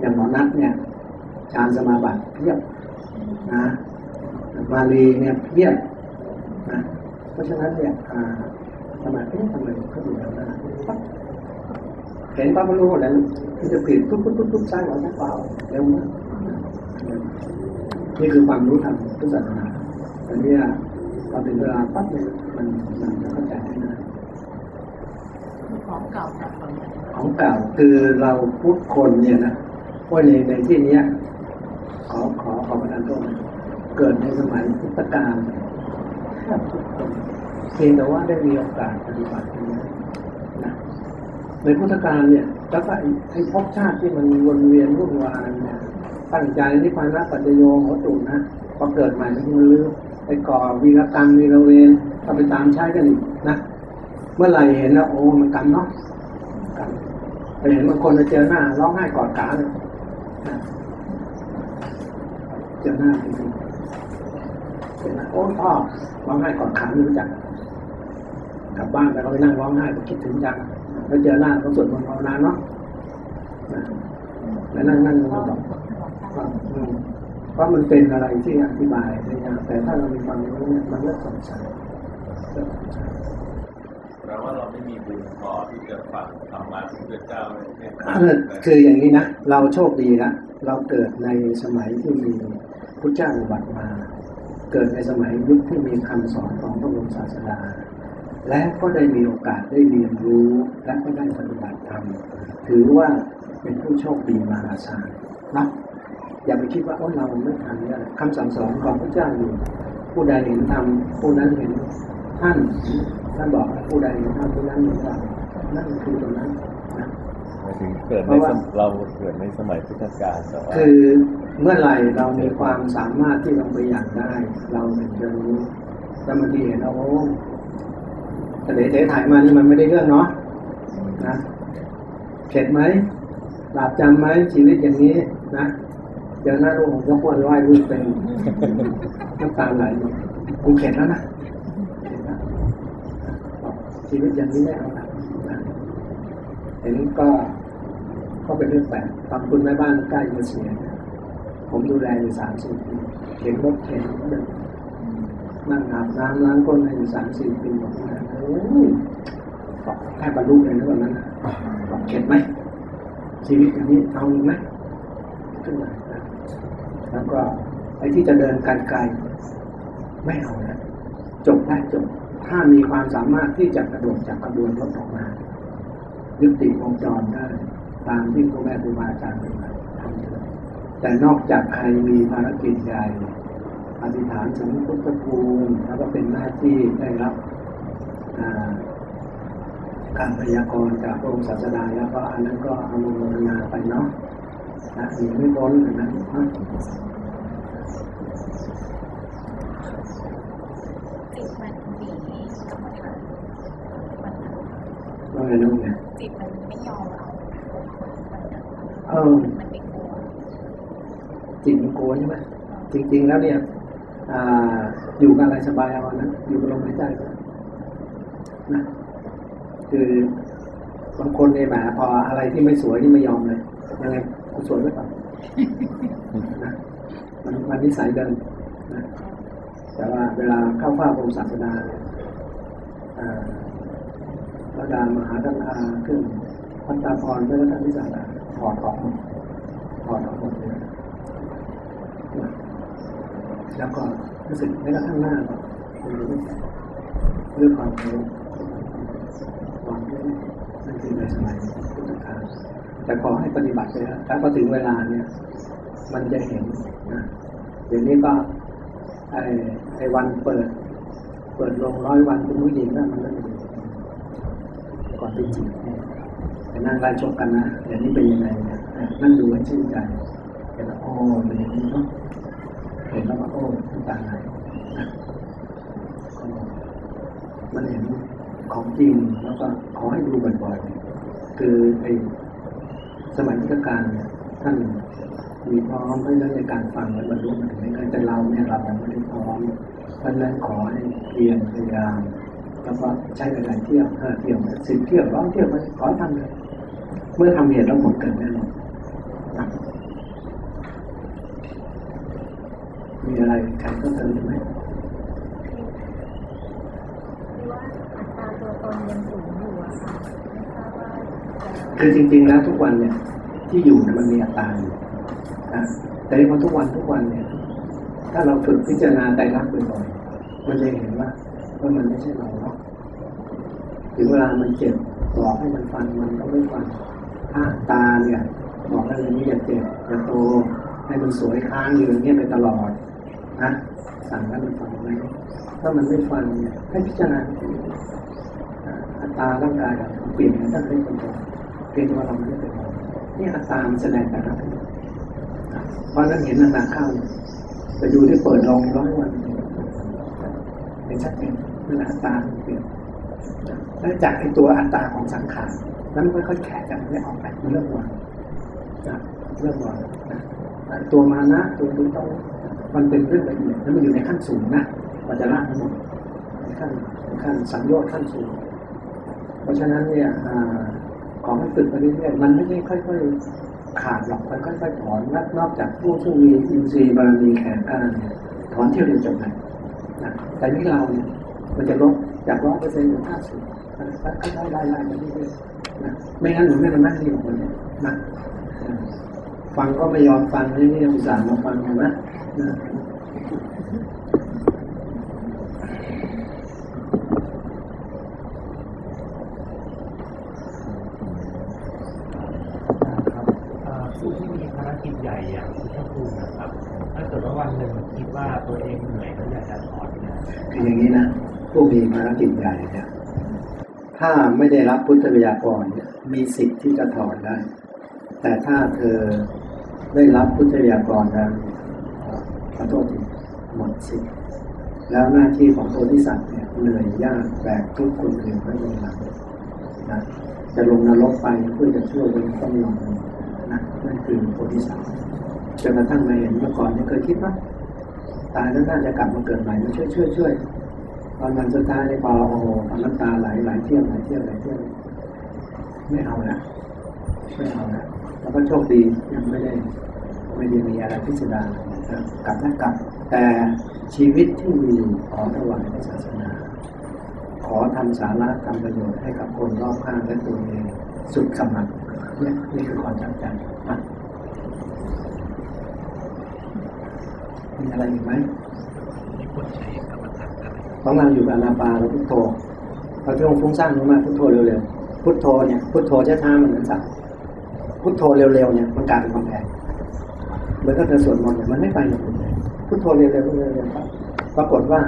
อย่างหมอนัทเนี่ย ฌานสมาบัติเพียบนะมาลีเนี่ยเพียบนะเพราะฉะนั้นเนี่ยอ่าสมาธิทำไมเขาอยู่แบบนั้นปั๊บเห็นปั๊บไม่รู้หมดแล้วมันจะผิดปุ๊บปุ๊บปุ๊บปุ๊บซ้ายขวาซ้ายขวาเร็วมากนี่คือความรู้ทางพุทธศาสนาแต่เนี่ยพอถึงเวลาปั๊บเนี่ยมันมันจะเข้าใจได้นะของเก่าจากคนใหม่ของเก่าคือเราพูดคนเนี่ยนะว่าในในที่เนี้ย ขอขอขอประทานโทษนะเกิดในสมัยพุทธกาลแทบทุกคนเพียงแต่ว่าได้มีโอกาสปฏิบัติอย่างนี้นะในพุทธกาลเนี่ยแล้วก็ไอ้ไอ้ภพชาติที่มันวนเวียนวุ่นวายเนี่ยตั้งใจนิพพานะปัจจโยโหตุนะพอเกิดใหม่มันลืมไอ้ก่อวีรกรรมวีรเวรก็ไปตามใช้กันอีกนะเมื่อไหร่เห็นแล้วโอ้มันกรรมเนาะกรรมไปเห็นบางคนเจอหน้าร้องไห้กอดขาเลยน เจอหน้าจริงๆเจอหน้าโอ้พ่อร้องไห้กอดขาไม่รู้จักกลับบ้านแล้วก็ไปนั่งร้องไห้ก็คิดถึงจังแล้วเจอหน้าก็สวดมนต์ภาวนาเนาะแล้วนั่งนั่งนั่งต่ออืมเพราะมันเป็นอะไรที่อธิบายได้ยากแต่ถ้าเรามีความรู้เนี่ยมันเลิกสงสัยเลิกสงสัยแปลว่าเราไม่มีบุญพอที่จะฟังธรรมะของพระเจ้าให้คืออย่างนี้นะ เราโชคดีละเราเกิดในสมัยที่มี พุทธเจ้าอุบัติมา เกิดในสมัยยุคที่มีคำสอนของพระบรมศาสดา และก็ได้มีโอกาสได้เรียนรู้และก็ได้ปฏิบัติธรรมถือว่าเป็นผู้โชคดีมหาศาลนะอย่าไปคิดว่าโอ้เราไม่ทันเนี่ยคำสั่งสอนของพระเจ้าอยู่ ผู้ใดเห็นธรรมผู้นั้นเห็นท่านท่านบอกผู้ใดเห็นธรรมผู้นั้นเห็นเรานั่นคือตรงนั้น ถึงเกิดในสมเราเกิดในสมัยพุทธกาลแต่ว่าคือเมื่อไหร่เรามีความสามารถที่เราไปอย่างได้ เราถึงจะรู้แต่บางทีเห็นเราโอ้ทะเลเทถ่ายมานี่มันไม่ได้เรื่องเนาะนะเข็ดไหมหลับจำไหมชีวิตอย่างนี้นะเดี๋ยวหน้าลูกผมยกวันไหว้ลูกเป็นน้ำตาไหลหมดกูเข็ดแล้วนะเข็ดแล้วบอกชีวิตอย่างนี้ไม่เอาละนะเห็นก็ ก็เป็นเรื่องแปลกตอนคุณแม่บ้านใกล้จะเสีย ผมดูแลอยู่สามสี่ปีเข็นรถเข็นเดินนั่งอาบน้ำล้างก้นให้อยู่สามสี่ปีบอกว่าโอ้ยแค่บรรลุเลยนะวันนั้นนะบอกเข็ดไหมชีวิตอย่างนี้เอาอีกไหมขึ้นมาแล้วก็ไอ้ที่จะเดินไกลๆไม่เอานะจบได้จบ ถ้ามีความสามารถที่จะกระโดดจากกระบวนรถออกมา ยุติวงจรได้ ตามที่พ่อแม่ครูบาอาจารย์เป็นมาทำเลยแต่นอกจากใครมีภารกิจใหญ่อธิษฐานถึงพุทธภูมิแล้วก็เป็นหน้าที่ได้รับอ่าการพยากรณ์จากพระองค์ศาสดาแล้วก็อันนั้นก็อนุโมทนาไปเนาะนะหนีไม่พ้นอันนั้นนะจิตมันหนีกรรมฐานมันว่าไงน้องเนี่ยจิตมันไม่ยอมเอามัน เออจิตมันโกนใช่ไหมจริง ๆ แล้วเนี่ยออยู่กับอะไรสบายเอานะอยู่กับลมหายใจก็นะคือบางคนเนี่ยแหมพออะไรที่ไม่สวยนี่ไม่ยอมเลยยังไงกูสวยไว้ก่อนะมันมันนิสัยเดิมนะแต่ว่าเวลาเข้าฝ้าองค์ศาสดาเนี่ยอ่าระดามหาดังคาเครื่องพัตตาพรและท่านวิสาขา ถอดออกถอดออกหมดเลยนะแล้วก็รู้สึกแม้กระทั่งหน้าก็เรื่องความเคารพความเคารพนั่นคือในสมัยพุทธกาลแต่ขอให้ปฏิบัติไปแล้วถ้าพอถึงเวลาเนี่ย มันจะเห็นนะเดี๋ยวนี้ก็ไอ้ไอ้วันเปิด เปิดลงร้อยวันเป็นผู้หญิงนะมันก็มีก่อนที่จีบ นี่ยไปนั่งไล่ชกกันนะเดี๋ยวนี้เป็นยังไงนั่งดูให้ชื่นใจเห็นแล้วโอ้เป็นอย่างนี้เนาะเห็นแล้วก็โอ้น้ำตาไหลนะก็มันเห็นของจริงแล้วก็ขอให้ดูบ่อยๆคือไอ้สมัยพุทธกาลเนี่ยท่านมีพร้อมเพราะฉะนั้นในการฟังและบรรลุมันถึงได้ง่ายแต่เราเนี่ยเรายังไม่ได้พร้อมเพราะฉะนั้นขอให้เพียรพยายาม แล้วก็ใช้เวลาเที่ยวห้าเที่ยวสิบเที่ยวร้อยเที่ยวไปขอให้ทำเลยเมื่อทำเหตุแล้วผลเกิดแน่นอนนะมีอะไรใครก็เติมไหมที่ว่าอัตราตัวตนยังสูงอยู่อะค่ะไม่ทราบว่าจะคือจริง ๆ แล้วทุกวันเนี่ย ที่อยู่เนี่ยมันมีอัตราอยู่นะแต่พอทุกวันทุกวันเนี่ย ถ้าเราฝึกพิจารณาใจรักบ่อยๆมันจะเห็นว่าว่ามันไม่ใช่เราเนาะ ถึงเวลามันเจ็บบอกให้มันฟังมันก็ไม่ฟังถ้าตาเนี่ย บอกให้มันนี้อย่าเจ็บอย่าโตให้มันสวยค้างอยู่อย่างเงี้ยไปตลอดนะสั่งให้มันฟังไหมถ้ามันไม่ฟังเนี่ยให้พิจารณาอัตาร่างกายเราเปลี่ยนกันตั้งแต่ต้นเพียงแต่ว่าเราไม่ได้เป็นนี่อัตตามันแสดงแต่ละขึ้นนะเพราะฉะนั้นเห็นหนักๆเข้าไปดูที่เปิดลองร้อยวันเห็นชัดเจนนั่นแหละอัตาเปลี่ยน แล้วจากไอตัวอัตตาของสังขารนั้นค่อยๆแขกกันไม่ออกไปมันเริ่มวางนะเริ่มวางนะตัวมานะตัวนี้ต้องมันเป็นเรื่องละเอียดแล้วมันอยู่ในขั้นสูงนะมันจะละทั้งหมดขั้นขั้นสัญญาขั้นสูง เพราะฉะนั้นเนี่ยอของให้ฝึกไปเรื่อยๆมันไม่ใช่ค่อยๆขาดหรอกมันค่อยๆถอนนอกจากผู้ที่มีอินทรีย์บารมีแข็งกล้าเนี่ยถอนเที่ยวเดียวจบเลยนะแต่นี่เราเนี่ยมันจะลดจากร้อยเปอร์เซ็นต์เหลือห้าสิบ ค่ไล่ไปเรื่อยๆไม่งั้นหนูไม่มานั่งนี่หรอกคนเนี่ยนะฟังก็ไม่ยอมฟังนี่นี่อุตส่าห์มาฟังเห็นไหมครับผู้ที่มีภารกิจใหญ่อย่างพุทธภูมินะครับ ถ้าเกิดว่าวันหนึ่งคิดว่าตัวเองเหนื่อยแล้วอยากจะถอนเนี่ยคืออย่างนี้นะผู้มีภารกิจใหญ่เนี่ย ถ้าไม่ได้รับพุทธวิทยากรเนี่ยมีสิทธิ์ที่จะถอนได้ แต่ถ้าเธอได้รับพุทธวิทยากรแล้วขอโทษหมดสิทธิ์แล้วหน้าที่ของโพธิสัตว์เนี่ยเหนื่อยยากแบกทุกข์คนอื่นไว้บนหลังนะจะลงนรกไปเพื่อจะช่วยคนต้องลงนะนั่นคือโพธิสัตว์จนกระทั่งมาเห็นเมื่อก่อนเนี่ยเคยคิดว่าตายแล้วน่าจะกลับมาเกิดใหม่มาช่วยช่วยช่วย อนมันสุดท้ายในพอโอ้โหตอนน้ำตาไหลไหลเที่ยวไหลเที่ยวไหลเที่ยวไม่เอาละไม่เอาละแล้วก็โชคดียังไม่ได้ไม่ได้มีอะไรพิสดารนะครับกลับนะกลับ แต่ชีวิตที่มีอยู่ขอถวายพระศาสนา ขอทำสาระทำประโยชน์ให้กับคนรอบข้างและตัวเองสุดกำลังเนี่ยนี่คือความตั้งใจอะมีอะไรอีกไหมมีคนใช้ ของเราอยู่กับอนาปาเราพุทโธเราช่วงฟุ้งซ่านมากพุทโธเร็วๆพุทโธเนี่ยพุทโธช้าๆมันเหมือนสัตว์พุทโธเร็วๆเนี่ยมันกลายเป็นกำแพงเหมือนกับเธอสวดมนต์เนี่ยมันไม่ไปอย่างอื่นพุทโธเร็วๆเร็วๆปรากฏว่า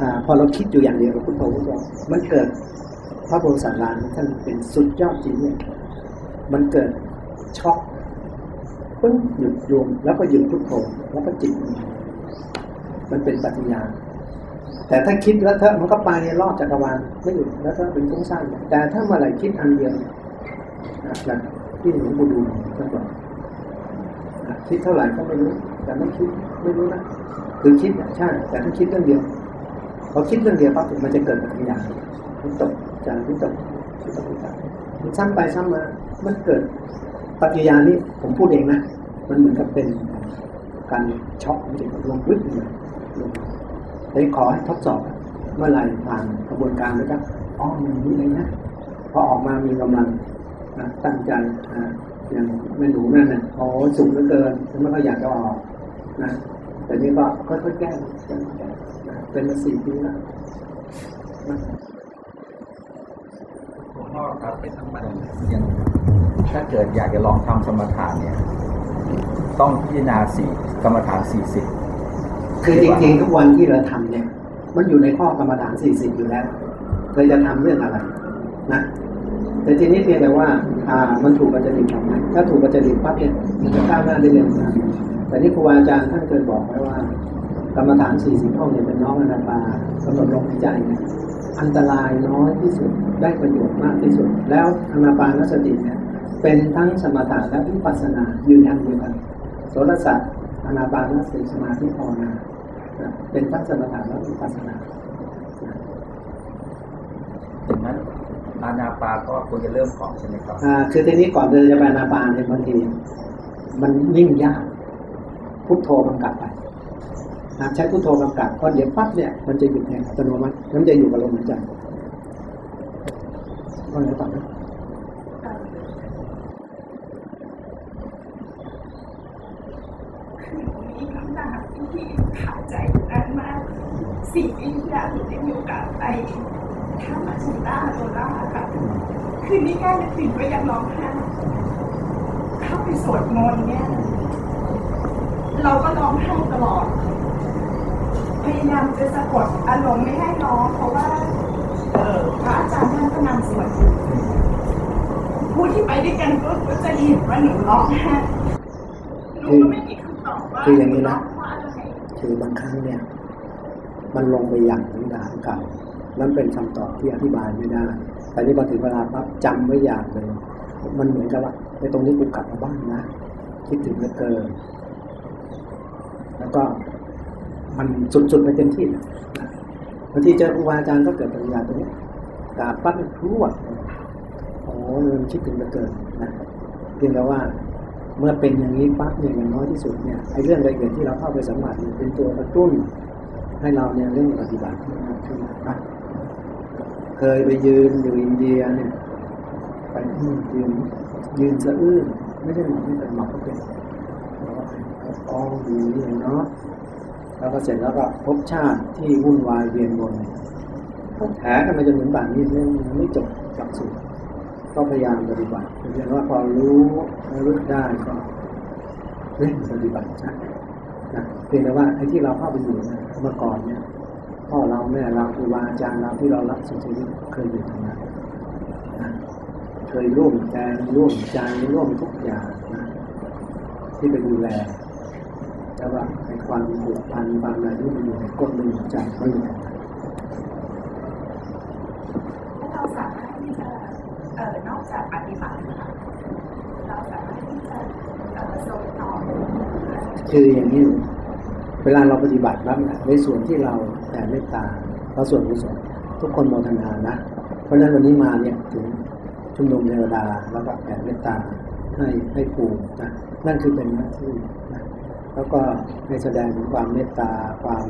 อ่าพอเราคิดอยู่อย่างเดียวกับพุทโธพุทโธมันเกิดพระโพธิสัตว์ลานท่านเป็นสุดยอดจริงเนี่ยมันเกิดช็อกปึ้งหยุดโยมแล้วก็หยุดพุทโธแล้วก็จิต มันเป็นปฏิญา แต่ถ้าคิดแล้วเถอะมันก็ไปรอบจักรวาลไม่หยุดแล้วก็เป็นฟุ้งซ่านแต่ถ้าเมื่อไหร่คิดอันเดียวนะอย่างที่หลวงปู่ดูลท่านบอกคิดเท่าไหร่ก็ไม่รู้ แต่ไม่คิดไม่รู้นะคือคิดใช่แต่ถ้าคิดเรื่องเดียวพอคิดเรื่องเดียวปั๊บมันจะเกิดปฏิญาวิตกจารวิตกวิตกวิจารมันซ้ำไปซ้ำมา มันเกิดปฏิญานี้ผมพูดเองนะ มันเหมือนกับเป็นการช็อกมันจะลงลึกเลยลง เลยขอให้ทดสอบเมื่อไหร่ผ่านกระบวนการแล้วก็อ๋อมันนี้เลยนะพอออกมามีกำลังนะตั้งใจนะอย่างแม่หนูนั่นน่ะโอ้สุขเหลือเกินไม่ค่อยอยากจะออกนะแต่นี่ก็ค่อยๆแก้ก้แก้นเป็นมาสี่ปีแล้วนะหลวงพ่อครับไปทั้งวันอย่างถ้าเกิดอยากจะลองทำสมถะเนี่ย ต้องพิจารณาสี่กรรมฐานสี่สิบ คือจริงๆทุกวันที่เราทำเนี่ย มันอยู่ในข้อกรรมฐานสี่สิบอยู่แล้วเราจะทำเรื่องอะไรนะแต่ทีนี้เพียงแต่ว่า อ่า มันถูกปัจจริตทำไหมถ้าถูกปัจจริตปั๊บเนี่ยมันจะก้าวหน้าได้เร็วนะแต่นี่ครูอาจารย์ท่านเคยบอกไว้ว่ากรรมฐานสี่สิบข้อเนี่ยเป็นน้องอนาปากำหนดลมหายใจเนี่ยอันตรายน้อยที่สุดได้ประโยชน์มากที่สุด แล้วอนาปานสติเนี่ยเป็นทั้งสมถะและวิปัสสนายืนยันเดียวกันโสรสัตอนาปานสติสมาธิภาวนา เป็นทั้งสมถะและวิปัสสนาดังนั้นอานาปาก็ควรจะเริ่มก่อนใช่ไหมครับอ่าคือทีนี้ก่อนเดินจะไปอนาปานเนี่ยบางทีมันยิ่งยากพุทโธกำกับไปนะใช้พุทโธกำกับพอเดี๋ยวปั๊บเนี่ยมันจะหยุดเองอัตโนมัติแล้วมันจะอยู่กับลมหายใจก็เลยต่อนะ มีคำถาที่ขาดใจนานมากสี่ปีที่แล้วหนูได้มีโอกาสไปถ้ำมาชิต้าโดล่าค่ะคืนนี้แค่นึกถึงก็ยังร้องไห้เข้าไปสวดมนต์เนี่ย เราก็ร้องไห้ตลอด พยายามจะสะกดอารมณ์ไม่ให้ร้องเพราะว่าเออพระอาจารย์ท่านก็นำสวดอยู่ผู้ที่ไปด้วยกันก็ก็จะเห็นว่าหนูร้องไห้หนูก็ไม่มี คืออย่างนี้นะคือบางครั้งเนี่ย มันลงไปอย่างพื้นฐาเก่านั่นเป็นคำตอบที่อธิบายไม่ได้ แต่นี่พอถึงเวลาปั๊บจำไว้อย่างเลย มันเหมือนกับว่าในตรงนี้กูกลับมาบ้านนะ คิดถึงเหลือเกิน แล้วก็มันสุดๆไปเต็มที่บางทีเจอครูบาอาจารย์ก็เกิดปัญญาตรงนี้กาบปั๊บรวดโอ้มันคิดถึงเหลือเกินนะเพียงแต่ว่า เมื่อเป็นอย่างนี้ปั๊บเนี่ยอย่างน้อยที่สุดเนี่ยไอ้เรื่องละเอียดที่เราเข้าไปสัมผัสเนี่ยเป็นตัวกระตุ้น ให้เราเนี่ยเรื่องปฏิบัติมากขึ้นนะเคยไปยืนอยู่อินเดียเนี่ยไปยืนยืนสะอื้นไม่ได้หมอกไม่เป็นหมอกก็เป็นแล้วก็กองอยู่นี่เนาะแล้วก็เสร็จแล้วก็พบชาติที่วุ่นวายเวียนวนก็แถกันมาจนถึงป่านนี้เรื่องไม่จบหลักสูตร ก็พยายามปฏิบัติเพียงว่าพอรู้แล้วรู้ได้ก็เร่งปฏิบัตินะนะเพียงแต่ว่าไอ้ที่เราเข้าไปอยู่เนี่ยเมื่อก่อนเนี่ยพ่อเราแม่เราครูบาอาจารย์เราที่เรารักสุดชีวิตเคยอยู่ตรงนั้นนะเคยร่วมแรงร่วมใจร่วมทุกอย่างนะที่ไปดูแลแต่ว่าในความผูกพันความอะไรที่มันอยู่ในก้นมันอใจมันอยู่ตรงนั้นเราสามารถ เอ่อนอกจากปฏิบัตินะคะเราสามารถที่จะส่งต่อคืออย่างนี้เวลาเราปฏิบัติแล้วในส่วนที่เราแผ่เมตตาเราส่วนกุศลทุกคนโมทนานะ เพราะฉะนั้นวันนี้มาเนี่ยถึงชุมนุมเทวดาแล้วก็แผ่เมตตาให้ให้ภูมินะนั่นคือเป็นหน้าที่นะแล้วก็ให้แสดงถึงความเมตตาความ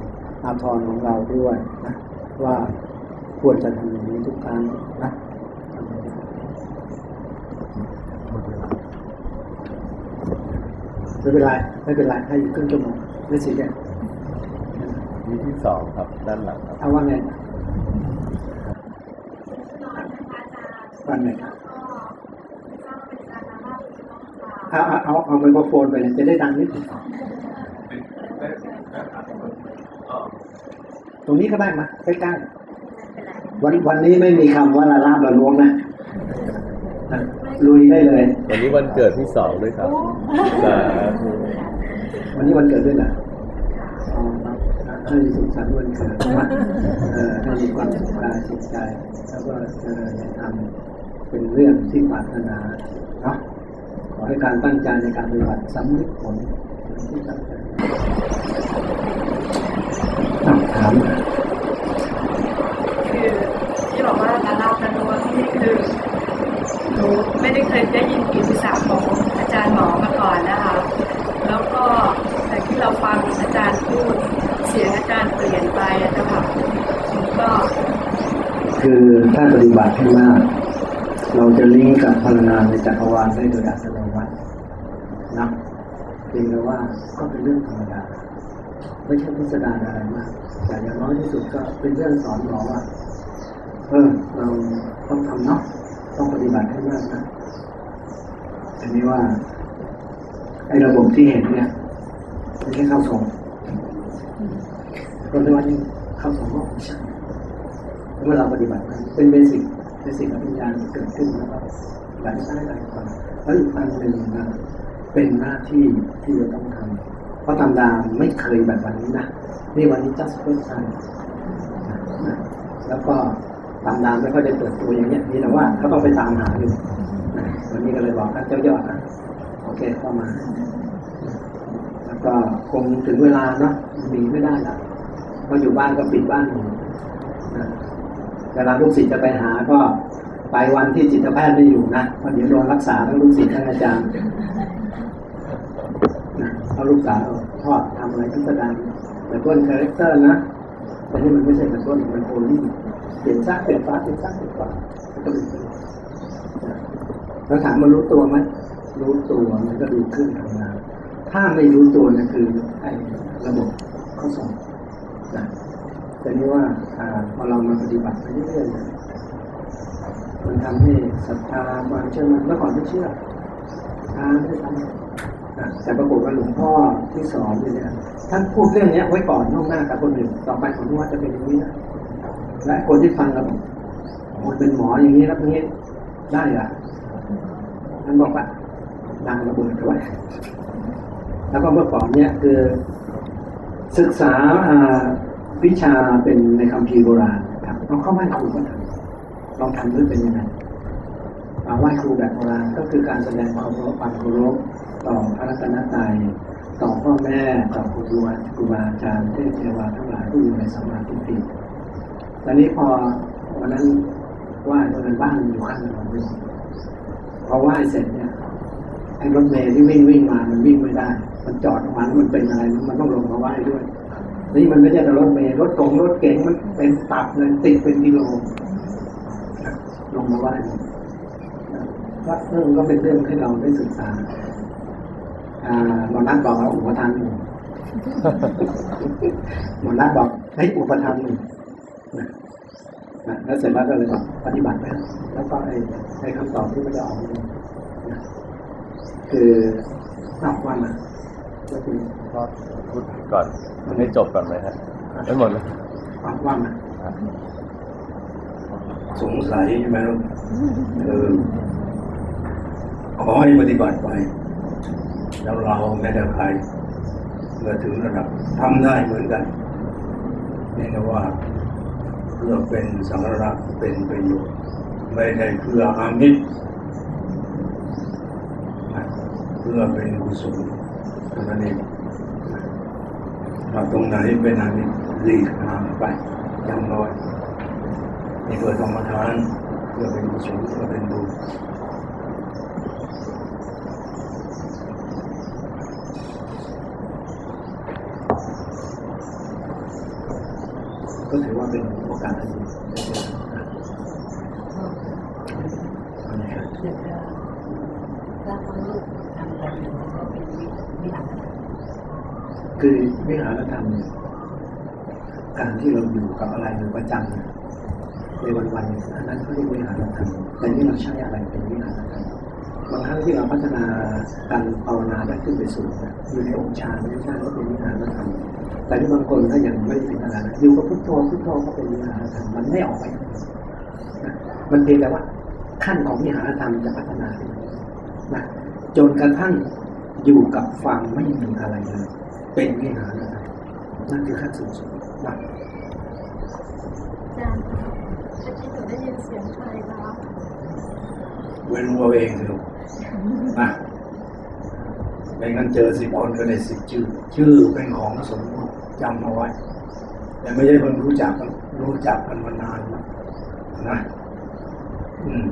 อาทรของเราด้วยนะว่าควรจะทำอย่างนี้ทุกครั้งนะ ไม่เป็นไรไม่เป็นไรให้อยู่ครึ่งชั่วโมงไม่สิเนี่ยมีที่สองครับ ด้านหลังครับเอาว่าไงวันไหนครับเอาเอาเอาเอาไมโครโฟนไปเลยจะได้ดังนิดหนึ่งตรงนี้ก็ได้มาใกล้ๆวันวันนี้ไม่มีคำว่าละลาบละล้วงนะอะ ลุยได้เลย วันนี้วันเกิดที่สองด้วยครับสาธุวันนี้วันเกิดด้วยนะอ๋อครับให้สุขสันต์วันเกิดนะเอ่อให้มีความสุขกายสุขใจ แล้วก็เจริญในธรรมเป็นเรื่องที่ปรารถนาเนาะขอให้การตั้งใจในการปฏิบัติสำเร็จผลที่ตั้งใจอะถามมาคือที่บอกว่าลาลาบละล้วงนี่คือหนู ไม่ได้เคยได้ยินกิตติศัพท์ของอาจารย์หมอมาก่อนนะคะ แล้วก็แต่ที่เราฟังอาจารย์พูดเสียงอาจารย์เปลี่ยนไปอะคะก็ คือถ้าปฏิบัติให้มาก เราจะลิงก์กับพลังงานในจักรวาลได้โดยอัตโนมัตินะเพียงแต่ว่าก็เป็นเรื่องธรรมดาไม่ใช่พิสดารอะไรมากแต่อย่างน้อยที่สุดก็เป็นเรื่องสอนเราว่าเออเราต้องทำเนาะ ต้องปฏิบัติให้มากนะอันนี้ว่าไอ้ระบบที่เห็นเนี่ยไม่ใช่ข้าทรงคนที่ว่านี่ข้าทรงก็ไม่ใช่เมื่อเราปฏิบัติมันเป็นเบสิกเบสิกอภิญญาเกิดขึ้นแล้วก็หลายซ้ายหลายขวาแล้วอีกอันหนึ่งนะเป็นหน้าที่ที่จะต้องทำเพราะธรรมดาไม่เคยแบบวันนี้นะนี่วันนี้ just first time นแล้วก็ ตามดามไม่ค่อยได้เปิดตัวอย่างเนี้ยนี่แต่ว่าเขาต้องไปตามหาอยู่วันนี้ก็เลยบอกท่านเจ้ายอดนะโอเคเข้ามา แล้วก็คงถึงเวลาเนาะหนีไม่ได้ละพราะอยู่บ้านก็ปิดบ้านเวลาลูกศิษย์จะไปหาก็ไปวันที่จิตแพทย์ไม่อยู่นะเพราะเดี๋ยวโดนรักษาทั้งลูกศิษย์ทั้งอาจารย์เอาลูกสาวทอดทำอะไรทั้งแสดงแต่ต้นคาแรคเตอร์นะแต่นี่มันไม่ใช่แต่ต้นมันโอลี่ เปลี่ยนซากเปลี่ยนฟ้าเปลี่ยนซากเปลี่ยนฟ้าก็เป็นแล้วถามมันรู้ตัวไหมรู้ตัวมันก็ดูเครื่องทำงาน ถ้าไม่รู้ตัวนะคือไอ้ระบบข้อสอบนะแต่นี่ว่าพอเรามาปฏิบัติไปเรื่อยๆมันทำให้ศรัทธาความเชื่อมันเมื่อก่อนไม่เชื่อทาไม่ได้ทำนะแต่ปรากฏว่าหลวงพ่อที่สอนเนี่ยท่านพูดเรื่องเนี้ยไว้ก่อนล่วงหน้ากับคนอื่นต่อไปผมว่าจะเป็นอย่างนี้นะ และคนที่ฟังเราบอกมันเป็นหมออย่างนี้แล้วนี้ได้เหรอท่านบอกว่าดังระเบิดด้วยแล้วก็เมื่อก่อนเนี่ยคือ ศึกษาวิชาเป็นในคำพีโบราณนะครับต้องเข้าไหว้ครูก็ทำลองทำด้วยเป็นยังไงไหว้ครูแบบโบราณก็คือการแสดงความเคารพความเคารพต่อพระรัตนตรัยต่อพ่อแม่ต่อครูบาครูบาอาจารย์เทพเทวาทั้งหลายผู้อยู่ในสมาธิติ ตอนนี้พอวันนั้นไหวตอนนั้นบ้านอยู่ข้างถนนเพอไหวเสร็จเนี่ยไอ้รถเมล์ที่วิ่งวิ่งมา มันวิ่งไม่ได้ มันจอดมาแล้วมันเป็นอะไร มันต้องลงมาไหว้ด้วย นี่มันไม่ใช่แต่รถเมล์รถกงรถเก๋งมันเป็นตับเลยติดเป็นกิโลลงมาไหว้ก็เรื่องก็เป็นเรื่องให้เราได้ศึกษาอ่าหมอนัทบอกว่าอุปทานหมู่หมอนัทบอกให้อุปทานหมู่ นะนะแล้วเสร็จแล้วก็เลยบอกปฏิบัตินะแล้วก็ไอ้ไอ้คำตอบที่มันจะออกมานะคือตอบว่ามาก็คือก็พูดก่อนให้จบก่อนไหมฮะไม่หมดเลยตอบว่ามาสงสัยใช่ไหมลูกเออขอให้ปฏิบัติไป แล้วเราไม่ได้ใครเมื่อถึงระดับทำได้เหมือนกันนี่นะว่าเพื่อเป็นสังฆระเป็นประโยชน์ ไม่ได้เพื่ออามิตรเพื่อเป็นกุศลเท่านั้นเองถ้าตรงไหนเป็นอามิตรหลีกทางไปยังน้อยนี่เพื่อธรรมทานเพื่อเป็นกุศลเพื่อเป็นบุญ กาสอันดีนะครับแล้วก็ลูกทำแบบนี้ก็เป็นวิหารคือวิหารธรรมเนี่ยการที่เราอยู่กับอะไรอยู่ประจำในวันๆอันนั้นเขาเรียกวิหารธรรมแต่นี่เราใช้อะไรเป็นวิหารธรรม บางครั้งที่เราพัฒนาการภาวนาได้ขึ้นไปสูงเนี่ยอยู่ในองค์ฌานไม่ใช่ว่าเป็นวิหารธรรมแต่ที่บางคนถ้ายังไม่ถึงขนาดนั้นอยู่กับพุทโธพุทโธก็เป็นวิหารธรรมมันไม่ออกไปนะมันเพียงแต่ว่าขั้นของวิหารธรรมจะพัฒนาขึ้นนะจนกระทั่งอยู่กับฟังไม่มีอะไรเลยเป็นวิหารธรรมนั่นคือขั้นสูงสุดนะอาจารย์คะเมื่อกี้หนูได้ยินเสียงใครคะเว้นเอาเองสิลูก นะไม่งั้นเจอสิบคนก็ได้สิบชื่อ ชื่อเป็นของสมมติจำเอาไว้ แต่ไม่ใช่คนรู้จักกันรู้จักกันมานานนะอืม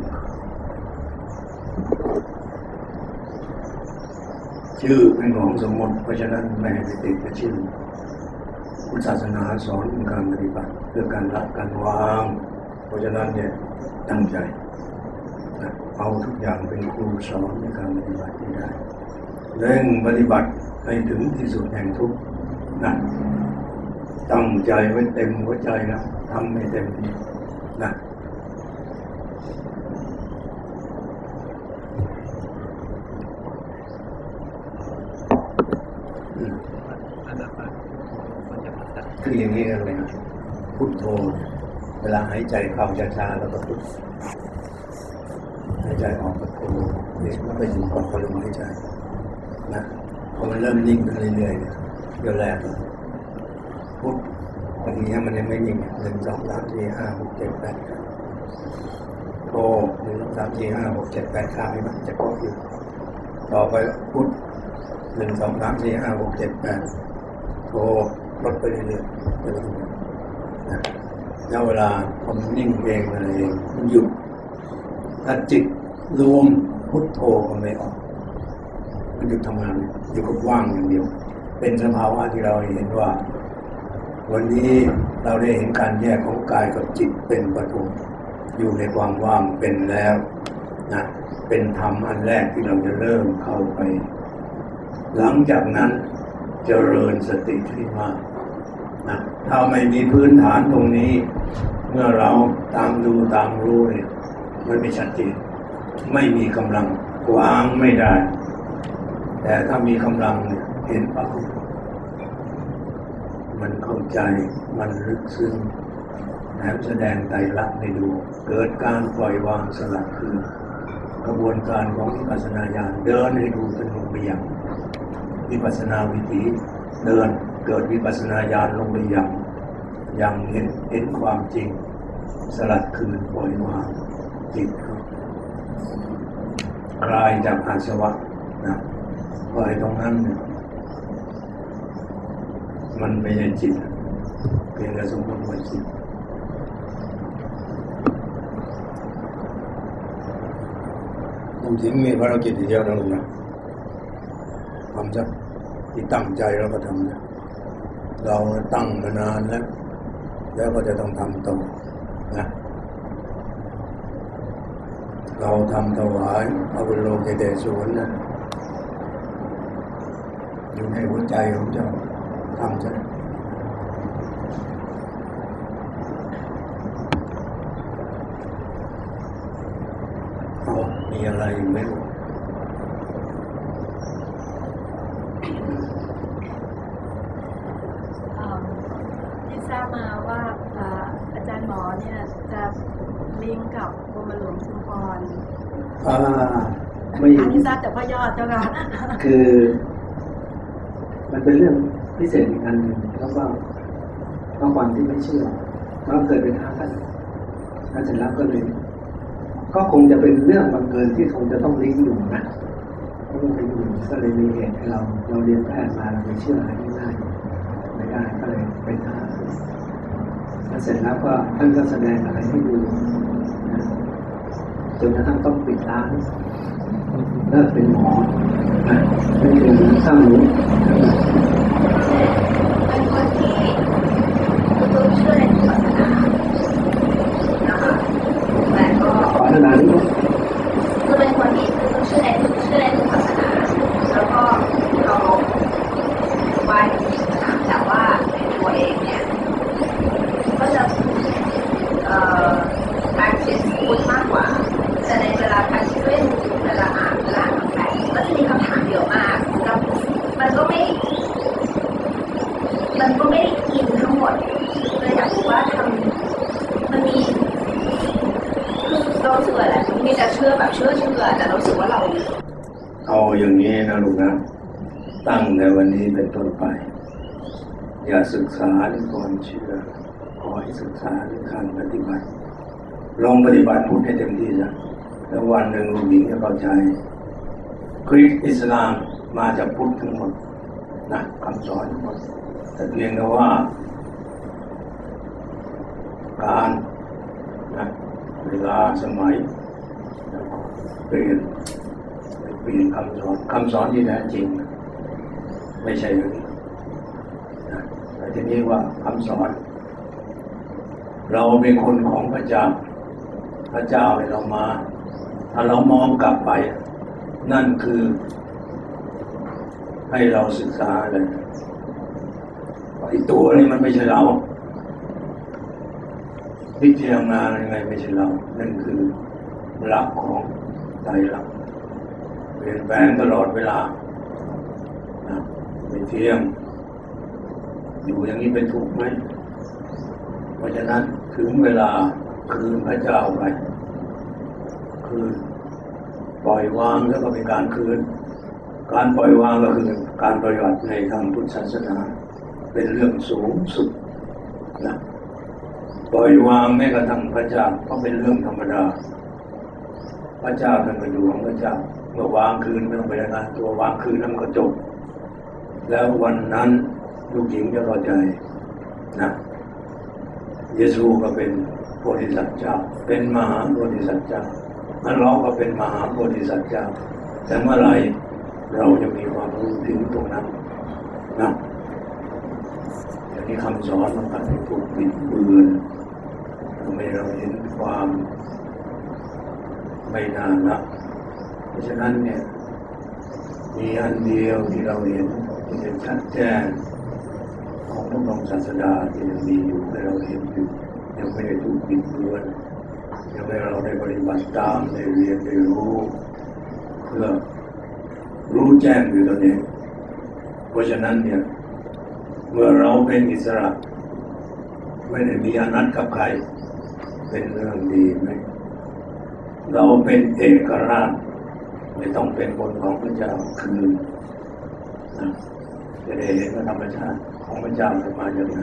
ชื่อเป็นของสมมติเพราะฉะนั้นไม่ให้ไปติดกับชื่อพุทธศาสนาสอนการปฏิบัติเพื่อการรับการวาง เพราะฉะนั้นเนี่ยตั้งใจ เอาทุกอย่างเป็นครูสอนในการปฏิบัติให้ได้เร่งปฏิบัติให้ถึงที่สุดแห่งทุกข์นะตั้งใจไว้เต็มหัวใจนะทำให้เต็มที่นะอันนั้นมันจะมาตัดคืออย่างนี้กันเลยนะพุทโธเนี่ยเวลาหายใจเข้าช้าๆแล้วก็พุทหายใจออกก็โธ เนี่ยมันก็อยู่กับลมหายใจนะพอมันเริ่มนิ่งขึ้นเรื่อยๆเนี่ยเดี๋ยวแรกเลยพุทบางทีมันยังไม่นิ่งหนึ่งสองสามสี่ห้าหกเจ็ดแปดโธหนึ่งสองสามสี่ห้าหกเจ็ดแปดข้ามให้มันจะก็อยู่ต่อไปพุทหนึ่งสองสามสี่ห้าหกเจ็ดแปดโทรลดไปเรื่อยๆไปเรื่อยๆนะแล้วเวลาพอมันนิ่งเองอะไรเองมันหยุดถ้าจิตรวม พุทโธก็ไม่ออก มันหยุดทำงานอยู่กับว่างอย่างเดียว เป็นสภาวะที่เราเห็นว่า วันนี้เราได้เห็นการแยกของกายกับจิตเป็นปฐมอยู่ในความว่างเป็นแล้วนะเป็นธรรมอันแรกที่เราจะเริ่มเข้าไป หลังจากนั้นเจริญสติขึ้นมานะถ้าไม่มีพื้นฐานตรงนี้ เมื่อเราตามดูตามรู้เนี่ย มันไม่ชัดเจน ไม่มีกำลังวางไม่ได้ แต่ถ้ามีกำลังเนี่ยเห็นปั๊บมันเข้าใจมันลึกซึ้งแถมแสดงไตรลักษณ์ให้ดู เกิดการปล่อยวางสลัดคืนกระบวนการของวิปัสสนาญาณเดินให้ดูจนลงไปอย่างวิปัสสนาวิถีเดินเกิดวิปัสสนาญาณลงไปอย่างอย่างเห็นเห็นความจริง สลัดคืนปล่อยวางจิต คลายจากอาสวะนะเพราะไอ้ตรงนั้นเนี่ยมันไม่ใช่จิตเพียงแต่สมมติว่าจิตผมถึงมีภารกิจเดียวนั่นแหละทำซะที่ตั้งใจเราก็ทำนะเราตั้งมานานแล้ว แล้วก็จะต้องทำต่อนะ เราทำถวายพระบรมเกเตศวนนะอยู่ในหัวใจของเจ้าทำซะมีอะไรไหมลูก เอ่อที่ทราบมาว่าเอ่ออาจารย์หมอเนี่ยจะลิงก์กับกรมหลวงชุมพร อ่าไม่อันที่ทราบแต่พ่อยอดเจ้าค่ะคือ มันเป็นเรื่องพิเศษอีกอันหนึ่งแล้วก็ก็ความที่ไม่เชื่อก็เกิดเป็นท้ากันแล้วเสร็จแล้วก็เลย ก็คงจะเป็นเรื่องบังเอิญที่คงจะต้องลิงก์อยู่นะต้องลิงก์อยู่ก็เลยมีเหตุให้เรา เราเรียนแพทย์มาเราไปเชื่ออะไรง่ายๆไม่ได้ก็เลยเป็นท้าแล้วเสร็จแล้วก็ท่านก็แสดงอะไรให้ดูนะ จนกระทั่งต้องปิดร้านเลิกเป็นหมอนะไม่เป็นสร้างหนูเป็นคนที่รู้เชื่อในศาสนานะคะแต่ก็ ขอนานี้ คือเป็นคนที่รู้เชื่อในเชื่อในศาสนาแล้วก็เราไหว้ศาสนาแต่ว่าในตัวเองเนี่ยก็จะเอ่อ practice พุทธมากกว่า แต่ในเวลา practice ด้วยเวลาอ่านเวลาอ่านแปลก็จะมีคำถามเยอะมากแล้วมันก็ไม่ มันก็ไม่ได้กินทั้งหมดเลยอยากรู้ว่าทำมันมีคือเรารู้สึกว่าแหละมีแต่เชื่อแบบเชื่อเชื่อแต่เรารู้สึกว่าเรา เอาอย่างนี้นะลูกนะ ตั้งแต่วันนี้เป็นต้นไป อย่า ศึกษาเรื่องความเชื่อ ขอให้ศึกษาเรื่องการปฏิบัติ ลองปฏิบัติพุทธให้เต็มที่นะแล้ววันหนึ่งลูกหญิงจะเข้าใจคริสต์อิสลามมาจากพุทธทั้งหมดนะคำสอนทั้งหมดแต่เพียงแต่ว่า การนะเวลาสมัยเปลี่ยนเปลี่ยนคำสอนคำสอนที่แท้จริง ไม่ใช่อย่างนี้ แต่ทีนี้ว่าคำสอน เราเป็นคนของพระเจ้า พระเจ้าให้เรามา ถ้าเรามองกลับไป นั่นคือ ให้เราศึกษาเลยไอ้ตัวนี้มันไม่ใช่เราพิจารณายังไงไม่ใช่เรา นั่นคือหลักของใจหลักเปลี่ยนแปลงตลอดเวลานะไม่เที่ยง อยู่อย่างนี้เป็นทุกข์ไหมเพราะฉะนั้นถึงเวลาคืนพระเจ้าไป คืน ปล่อยวางแล้วก็เป็นการคืน การปล่อยวางก็คือการปฏิบัติในทางพุทธศาสนา เป็นเรื่องสูงสุดนะปล่อยวางแม้กระทั่งพระเจ้าก็เป็นเรื่องธรรมดา พระเจ้าท่านก็อยู่ของพระเจ้าเมื่อวางคืนไม่ต้องไปรายงานตัววางคืนแล้นก็จบ แล้ววันนั้น ลูกหญิงจะเข้าใจนะเยซูก็เป็นโพธิสัตว์เจ้า เป็นมหาโพธิสัตว์เจ้าอันเราก็เป็นมหาโพธิสัตว์เจ้า แต่เมื่อไรเราจะมีความรู้ถึงตรงนั้นนะอย่างนี้คำสอนมันอาจจะถูกบิดเบือนทำให้เราเห็นความไม่นารักเพราะฉะนั้นเนี่ยมีอันเดียวที่เราเห็นที่เห็นชัดแจ้ง พระบรมศาสดาที่ยังมีอยู่ให้เราเห็นอยู่ยังไม่ได้ถูกบิดเบือนยังไม่เราได้ปฏิบัติตามได้เรียนได้รู้เพื่อรู้แจ้งอยู่ตอนเองเพราะฉะนั้นเนี่ยเมื่อเราเป็นอิสระ ไม่ได้มีอนัตกับใคร เป็นเรื่องดีไหมเราเป็นเอกราชไม่ต้องเป็นคนของพระเจ้าคืนนะ จะเห็นว่าธรรมชาติของพระเจ้าจะมาจากไหน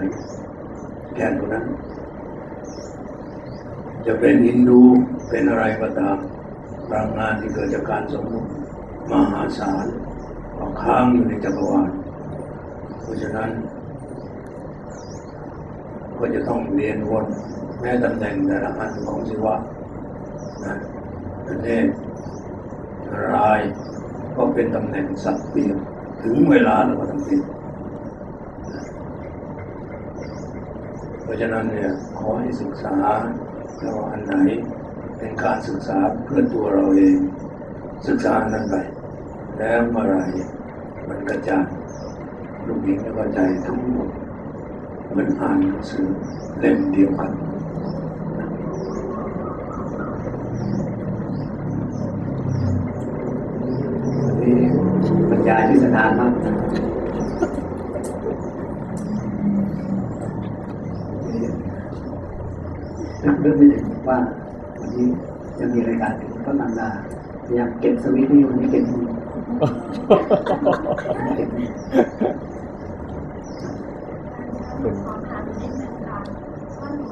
แค่ตรงนั้น จะเป็นฮินดูเป็นอะไรก็ตามพลังงานที่เกิดจากการสมมติมหาศาลก็ค้างอยู่ในจักรวาลเพราะฉะนั้น ก็จะต้องเรียนวนแม้ตำแหน่งแต่ละอันของศิวะนะประเทศรายก็เป็นตำแหน่งสัตว์เปลี่ยน ถึงเวลาเราก็ต้องเปลี่ยนเพราะฉะนั้นเนี่ยขอให้ศึกษาแล้วอันไหนเป็นการศึกษาเพื่อตัวเราเอง ศึกษาอันนั้นไปแล้วเมื่อไรมันกระจางลูกหญิงจะเข้าใจทั้งหมดเหมันอ่านหนังสือเล่มเดียวกันบรร ยายพิสดารมากนักเรื่องไม่ถึงว่าวันนี้จะมีรายการถึงก็นันดาพยายามเก็บสวิตช์นี่วันนี้เก็บมือเก็บมือขอถามนิดนึงค่ะว่าหนู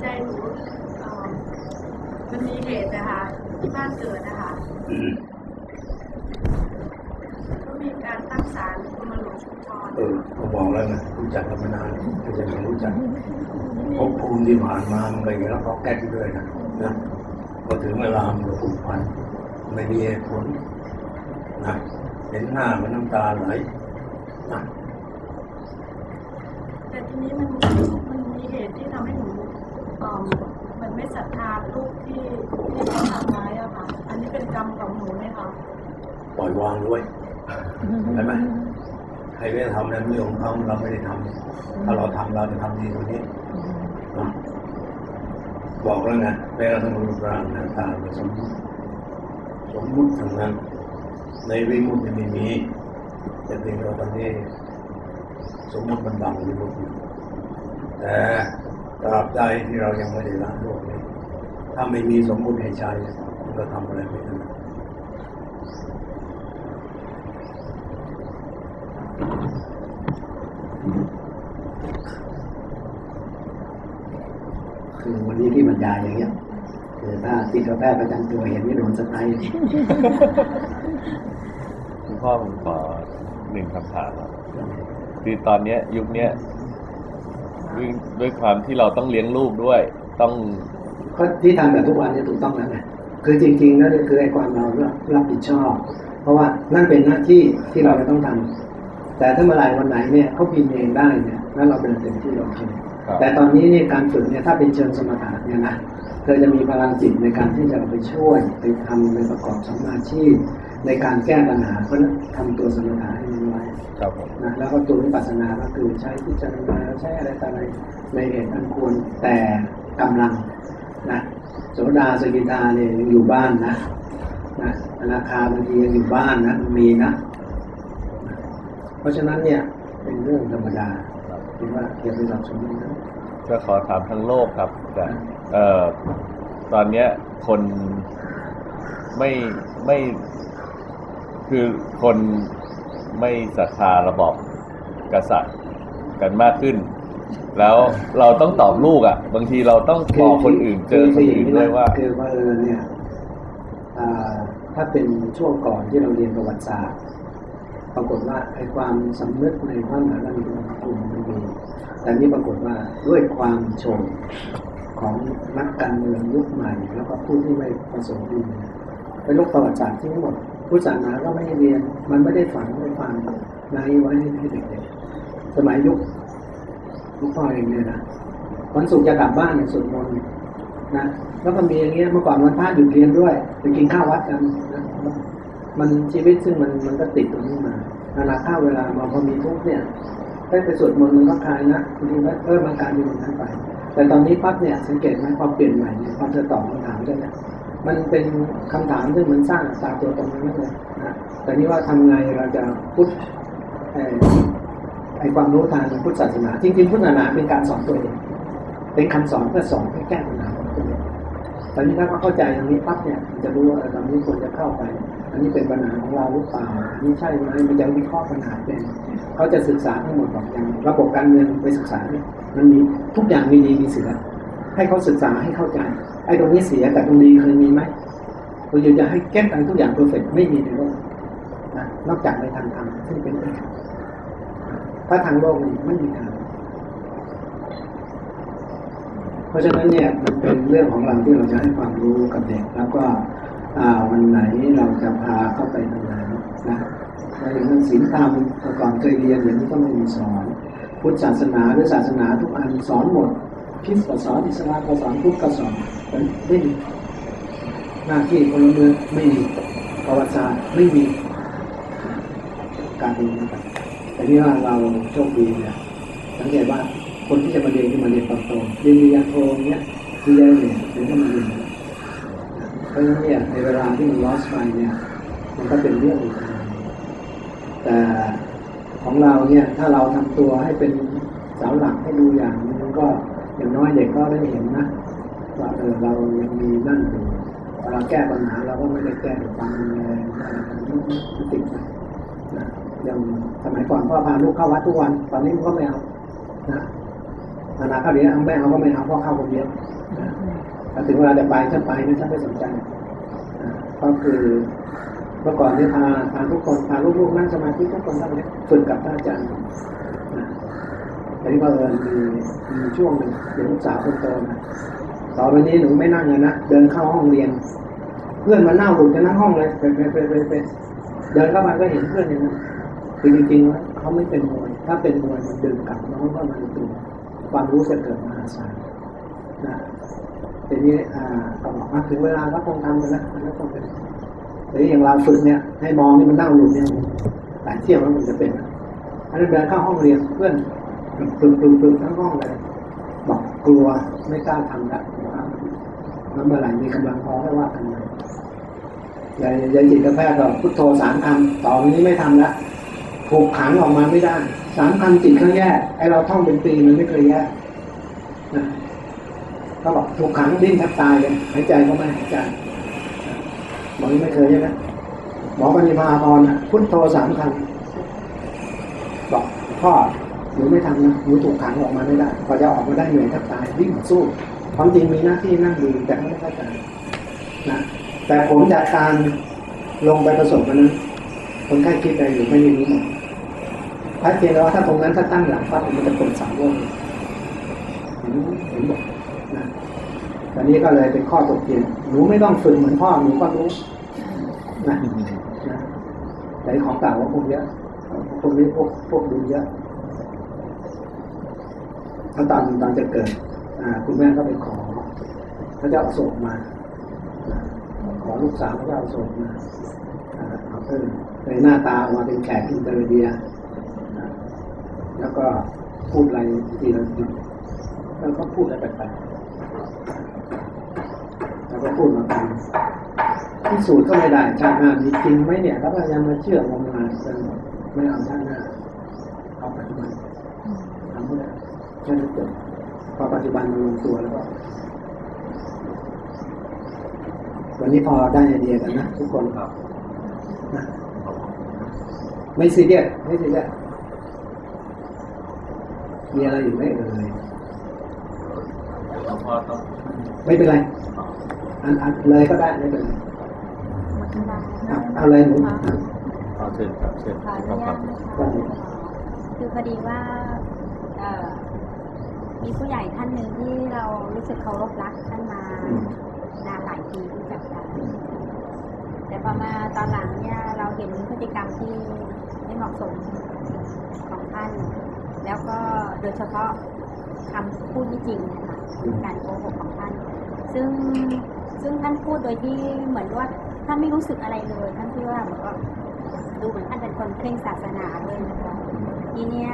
ใจหนูเอ่อมันมีเหตุนะคะที่บ้านเกิดนะคะก็ มีการตั้งศาลกรมหลวงชุมพรเออผมบอกแล้วไงรู้จักกันมานานก็จะไม่รู้จักภพภูมิที่ผ่านมามันไปแล้วก็แก้ด้วยนะนะพอถึงเวลามันก็ผูกพันไม่มีเหตุผลนะเห็นหน้ามันน้ำตาไหลนะแต่ทีนี้มันมันมีเหตุที่ทำให้หนูเอ่อมันไม่ศรัทธาลูกที่ที่เขาทำร้ายอะค่ะ อันนี้เป็นกรรมของหนูไหมคะปล่อยวางด้วย ใช่ไหมใครไม่ได้ทำในเรื่องของเขาเราไม่ได้ทำถ้าเราทำเราจะทำดีกว่านี้นะบอกแล้วไงแม้กระทั่งรูปร่างหน้าตาเป็นสมมติสมมุติทั้งนั้น ในวิมุตติไม่มีแต่เพียงเราตอนนี้สมมติมันบังวิมุตติอยู่แต่ตราบใดที่เรายังไม่ได้ละโลกนี้ถ้าไม่มีสมมุติให้ใช้มันก็ทำอะไรไม่ได้ คือ วันนี้ที่บรรยายอย่างเงี้ยคือถ้าจิตแพทย์ประจำตัวเห็นไม่โดนสไตล์คุณพ่อผมขอหนึ่งคำถามครับคือตอนเนี้ย ยุคเนี้ยด้วยด้วยความที่เราต้องเลี้ยงลูกด้วย ต้องก็ที่ทำแบบทุกวันเนี่ยถูกต้องแล้วไงคือจริงๆนั่นคือไอ้ความเรารับผิดชอบ เพราะว่านั่นเป็นหน้าที่ที่เราจะต้องทำแต่ถ้าเมื่อไหร่วันไหนเนี่ยเขาพิมพ์เองได้เนี่ยแล้วเราเป็นเต็มที่เราทำครับ แต่ตอนนี้เนี่ยการฝึกเนี่ยถ้าเป็นเชิงสมถะเนี่ยนะเธอจะมีพลังจิตในการที่จะไปช่วยไปทำในประกอบสมมาชีพในการแก้ปัญหาเพราะนั้นทำตัวสมถะให้มันไว้ครับผมนะแล้วก็ตัววิปัสสนาก็คือใช้พิจารณาใช้อะไรต่ออะไรในเหตุอันควรแต่กำลังนะโสดาสกิทาเนี่ยยังอยู่บ้านนะนะอนาคาบางทียังอยู่บ้านนะมีนะ เพราะฉะนั้นเนี่ยเป็นเรื่องธรรมดา คิดว่าอย่าไปสับสนนะก็ขอถามทั้งโลกครับแต่เอ่อตอนเนี้ยคนไม่ไม่คือคนไม่ศรัทธาระบอบกษัตริย์กันมากขึ้น แล้วเราต้องตอบลูกอะ บางทีเราต้องบอกคนอื่นเจอคนอื่นด้วยว่าคือว่าเออเนี่ยอ่าถ้าเป็นช่วงก่อนที่เราเรียนประวัติศาสตร์ ปรากฏว่าไอ้ความสำนึกในพระมหากรุณาธิคุณมันมีแต่นี่ปรากฏว่าด้วยความโชนของนักการเมืองยุคใหม่ แล้วก็ผู้ที่ไม่ประสงค์ดีเนี่ยไปลบประวัติศาสตร์ทิ้งหมดผู้ศาสนาก็ไม่ให้เรียน มันไม่ได้ฝังไม่ฟังในไว้ให้เด็กๆสมัยยุคลูกพ่อเองเนี่ยนะวันศุกร์จะกลับบ้านเนี่ยสวดมนต์นะแล้วก็มีอย่างเงี้ยเมื่อก่อนวันพระหยุดเรียนด้วยไปกินข้าววัดกันนะ มันชีวิตซึ่งมันมันก็ติดตรงนี้มานานาข้าวเวลามาพอมีทุกเนี่ยได้ไปสวดมนต์มันก็คลายนะบางทีว่าเออมันกลารอยู่ตรงนั้นไป แต่ตอนนี้ปั๊บเนี่ยสังเกตไหมพอเปลี่ยนใหม่เนี่ยพอเธอตอบคำถามได้เนี่ยมันเป็นคำถามซึ่งมันสร้างอัตราตัวตนนั้นเลยนะแต่นี่ว่าทำไงเราจะพุทธเอ่อไอความรู้ทางพุทธศาสนา จริง ๆ พุทธศาสนาเป็นการสอนตัวเองเป็นคำสอนเพื่อสอนให้แก้ปัญหาของตัวเองตอนนี้ถ้าเขาเข้าใจตรงนี้ปั๊บเนี่ยจะรู้ว่าตอนนี้ควรจะเข้าไป อันนี้เป็นปัญหาของเราหรือเปล่านนี้ใช่ไหมมันยังวิเคราะห์ปัญหาเป็นเขาจะศึกษาทั้งหมดบอกอย่างระบบการเมืองไปศึกษาเนี่ยมันมีทุกอย่างมีดีมีเสียให้เขาศึกษาให้เข้าใจ ไอ้ตรงนี้เสียแต่ตรงดีเคยมีไหมเราอยากจะให้แก้กันทุกอย่างเพอร์เฟกไม่มีในโลกนะนอกจากในทางธรรมซึ่งเป็นเอกถ้าทางโลกนี่ไม่มีทางเพราะฉะนั้นเนี่ยมันเป็นเรื่องของเราที่เราจะให้ความรู้กับเด็กแล้วก็ อ่าวันไหนเราจะพาเข้าไปตรงไหนนะในเรื่องศีลธรรมแต่ก่อนเคยเรียนอย่างนี้ก็ไม่มีสอน พุทธศาสนาหรือศาสนาทุกอันสอนหมดคริสก็สอนอิสลามก็สอนพุทธก็สอนไม่มีหน้าที่พลเมืองไม่มีประวัติศาสตร์ไม่มีการเรียนนะครับแต่นี่ว่าเราโชคดีเนี่ยสังเกตว่าคนที่จะมาเรียนที่มาเรียนตอนโตเรียนปริญญาโทเนี่ยปริญญาเนี่ยถึงจะมาเรียน เพราะฉะนั้นเนี่ยในเวลาที่มันลอสไปเนี่ยมันก็เป็นเรื่องอีกแต่ของเราเนี่ยถ้าเราทำตัวให้เป็นเสาหลักให้ดูอย่างนึงก็อย่างน้อยเด็กก็ได้เห็นนะว่าเออเรายังมีนั่นอยู่เวลาแก้ปัญหาเราก็ไม่ได้แก้ด้วยความรุนแรงอะไรมันติดไปนะอย่างสมัยก่อนพ่อพาลูกเข้าวัดทุกวัน ตอนนี้มันก็ไม่เอานะอนาคตเดี๋ยวเอาไม่เอาก็ไม่เอาเพ่อเข้าคนเดียวนะ แต่ถึงเวลาจะไปฉันไปนะฉันไม่สนใจก็คือเมื่อก่อนนี่พาพาทุกคนพาลูกๆนั่งสมาธิทุกคนทั้งนี้ฝึกกับพระอาจารย์นะแต่ที่ว่าเออมีมีช่วงหนึ่งเดี๋ยวลูกสาวคนโตนะต่อไปนี้หนูไม่นั่งเลยนะเดินเข้าห้องเรียน เพื่อนมาเน่าหลุดจะนั่งห้องเลยไปไปไปไปไปเดินเข้ามาก็เห็นเพื่อนอย่างนั้นคือจริงๆแล้วเขาไม่เป็นมวยถ้าเป็นมวยมันดึงกลับน้องก็มันเป็นความรู้จะเกิดมหาศาลนะ ทีนี้อ่าบอกว่าถึงเวลาก็คงทำไปแล้วแล้วก็เป็นหรืออย่างเราฝึกเนี่ย ให้มองนี่มันเน่าหลุดเนี่ยหลายเที่ยวแล้วมันจะเป็นอันนั้นเดินเข้าห้องเรียนเพื่อนปลุกปลุกปลุกทั้งห้องเลยบอกกลัวไม่กล้าทำละแล้วเมื่อไหร่มีกำลังพอให้ว่ากันใหม่ยายยายจิตแพทย์ก็พุทโธสามคำต่อไปนี้ไม่ทำละถูกขังออกมาไม่ได้สามคำจิตเขาแย่ไอเราท่องเป็นปีมันไม่เคยแย่นะ เขาบอกถูกขังดิ้นแทบตายเลยหายใจก็ไม่หายใจบอกนี่ไม่เคยใช่ไหมหมอปณิพาพรนะพุทโธสามคำบอกพ่อหนูไม่ทำนะหนูถูกขังออกมาไม่ได้พอจะออกมาได้เหนื่อยแทบตายวิ่งสู้ความจริงมีหน้าที่นั่งดูแต่ไม่เข้าใจนะแต่ผลจากการลงไปประสบมันนั้นคนไข้คิดอะไรอยู่ไม่ได้รู้หมดพัดเจนแล้วว่าถ้าตรงนั้นถ้าตั้งหลักปั๊บมันจะเปิดสามโลกเห็นบอก ตอนนี้ก็เลยเป็นข้อตกเถียงหนูไม่ต้องฝึกเหมือนพ่อหนูก็รู้นะนะแต่ของเก่าก็คงเยอะพวกนี้พวกพวกดูเยอะถ้าตอนตอนจะเกิดอ่าคุณแม่ก็ไปขอขเขาจะเอาศพมา ขอลูกสาวเขาจะเอาศพมาเอาเออในหน้าตาออกมาเป็นแขกอินเตอร์เดีย แล้วก็พูดอะไรทีละหยุดแล้วก็พูดอะไรแปลก ก็พูดมากันพิสูจน์ก็ไม่ได้ชาติหน้ามีจริงไหมเนี่ยแล้วก็ยังมาเชื่องมงายกันหมดไม่เอาชาติหน้าเอาปัจจุบันทำไม่ได้แค่นั้นจบพอปัจจุบันมันลงตัวแล้วก็วันนี้พอได้ไอเดียกันนะทุกคนครับนะไม่ซีเรียสไม่ซีเรียสมีอะไรอยู่ไหมเอ่ยหลวงพ่อต้องไม่เป็นไร อันอันเลยก็ได้ไม่เป็นไรเอาเอาเลยหนูอะเอาเชิญครับเชิญขออครันุบคญารัตบนะคะคือพอดีว่าเอ่อมีผู้ใหญ่ท่านหนึ่งที่เรารู้สึกเคารพรักท่านมานานหลายปีที่จักกันแต่พอมาตอนหลังเนี่ยเราเห็นพฤติกรรมที่ไม่เหมาะสมของท่าน แล้วก็โดยเฉพาะคำพูดไม่จริงนะคะการโกหกของท่าน ซึ่ง ซึ่งท่านพูดโดยที่เหมือนว่าท่านไม่รู้สึกอะไรเลย ท่านที่ว่าเหมือนว่าดูเหมือนท่านเป็นคนเคร่งศาสนาเลยนะคะทีเนี้ย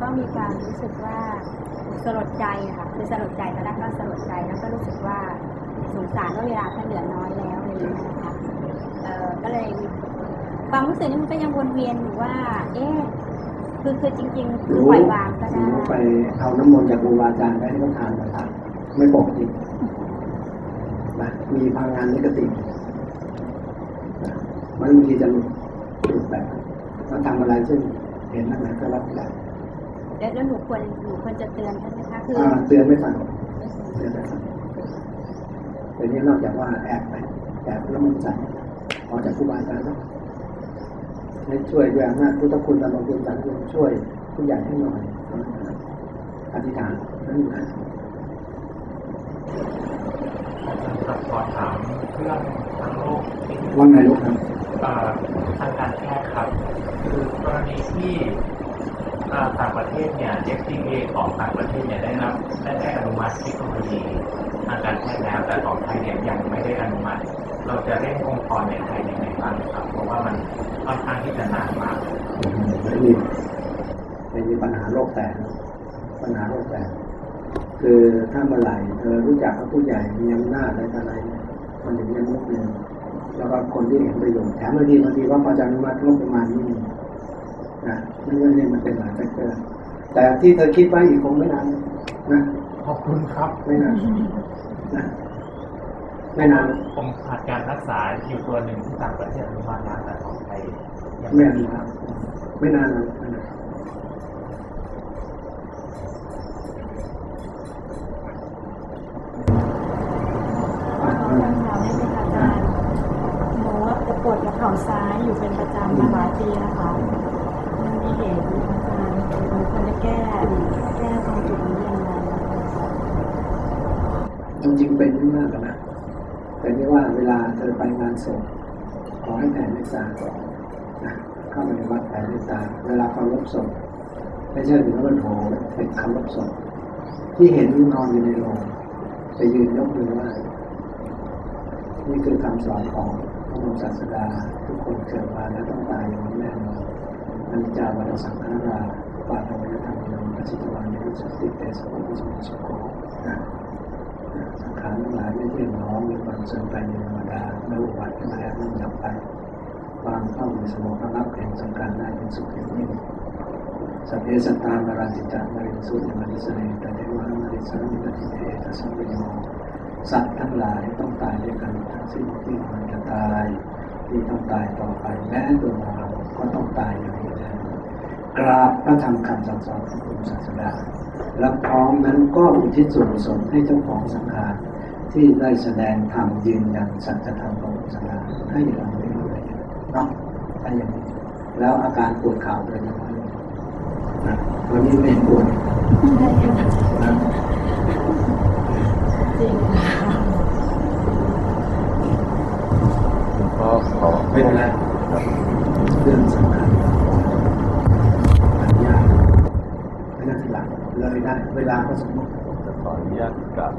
ก็มีความรู้สึกว่าสลดใจค่ะคือสลดใจตอนแรกก็สลดใจแล้วก็รู้สึกว่าสงสารว่าเวลาท่านเหลือน้อยแล้วอะไรอย่างเงี้ยนะคะเออก็เลยความรู้สึกนี้มันก็ยังวนเวียนอยู่ว่า เอ๊ะคือคือจริงๆคือปล่อยวางก็ได้ไปเอาน้ำมนต์จากครูบาอาจารย์ไปให้เขาทานมาทานไม่บอกจริง นะมีพลังงานนิกตินะมันบางทีจะหลุดหลุดแบบมันทำอะไรซึ่งเห็นนั่นไหนก็รับไม่ได้แล้วแล้วหนูควรหนูควรจะเตือนท่านไหมคะคืออ่าเตือนไม่ฟังเตือนไม่ฟังแต่นี้นอกจากว่าแอบไปแอบแล้วมันใส่ออกจากครูบาอาจารย์แล้วให้ช่วยด้วยอำนาจพุทธคุณธรรมคุณสังคุณช่วยผู้ใหญ่ให้หน่อยอธิษฐานนั่นนะครับ ขอถามเรื่องทางโลกนิดนึงว่าไงลูกครับเอ่อทางการแพทย์ครับ คือกรณีที่เอ่อต่างประเทศเนี่ย FDA ของต่างประเทศเนี่ยได้รับได้ได้อนุมัติเทคโนโลยีทางการแพทย์แล้วแต่ของไทยเนี่ยยังไม่ได้อนุมัติ เราจะเร่งองค์กรในไทยยังไงบ้างครับ เพราะว่ามันค่อนข้างที่จะนานมากไม่มีไม่มีปัญหาโรคแตกนะปัญหาโรคแตก คือถ้าเมื่อไหร่เธอรู้จักกับผู้ใหญ่มีอำนาจอะไรต่ออะไรเนี่ยมันถึงจะมุกเงินแล้วก็คนที่เห็นประโยชน์แถมบางทีบางทีว่าพอจะอนุมัติงบประมาณนี่มีนะนั่นก็เนี่ยมันเป็นหลาย factor แต่ที่เธอคิดไว้อีกคงไม่นานนะขอบคุณครับไม่นานนะไม่นานผมขาดการรักษาอยู่ตัวหนึ่งที่ต่างประเทศอนุมัติแล้วแต่ของไทยยังไม่ไม่นานมีครับ ไม่นานเลยไม่นาน ขอคำถามได้ไหมคะอาจารย์หนูว่าจะปวดกับ เข่าซ้ายอยู่เป็นประจำมาหลายปีแล้วค่ะมันมีเหตุไหมอาจารย์หนูควรจะแก้แก้ตรงจุดนี้ยังไงจริงๆเป็นไม่มากกันนะแต่นี่ว่าเวลาเธอไปงานศพขอให้แผ่เมตตาก่อนนะเข้าไปในวัดแผ่เมตตาเวลาเคารพศพไม่ใช่ถึงว่าโถเป็นเคารพศพที่เห็นนอนอยู่ในโรงจะยืนยกมือไหว่านี่คือคำสอนของ พระศาสดาทุกคนเกิดมาแล้วต้องตายอย่างนี้แน่นอนอนิจจาวัฏสังขาราปาทวัฏธรรมนังปัจจิตวันนิสติเตสะพุทธสมุสโคนะสังขารทั้งหลายไม่เที่ยงหนอมีความเสื่อมไปเป็นธรรมดาไม่อุบัติขึ้นแล้วนั่งดับไปความเข้าในสมองรับแห่งสังขารได้เป็นสุขอย่างยิ่งสัพเพสัตตานาราติจานาริสุยมานิสเนแต่เทวานาริสามิตติเตตสัมปโย สัตว์ทั้งหลายต้องตายด้วยกันทั้งสิ้นที่มันจะตาย ที่ต้องตายต่อไปแม้ตัวเราก็ต้องตายอย่างนี้แน่กราบพระธรรมคำสั่งสอนของคุณศาสดาและพร้อมนั้นก็อุทิศส่วนกุศลให้เจ้าของสังขารที่ได้แสดงธรรมยืนยันสัจธรรมของสังขารให้เราได้รู้ได้เนาะถ้าอย่างนี้แล้วอาการปวดเข่าเป็นยังไงนะวันนี้ไม่เห็นปวดนะ จริงพอขอไม่เป็นไรเรื่องสังขารปัญญาไม่น่าทีหลังเลยได้เวลาก็สมมติจะขออนุญาตกลับ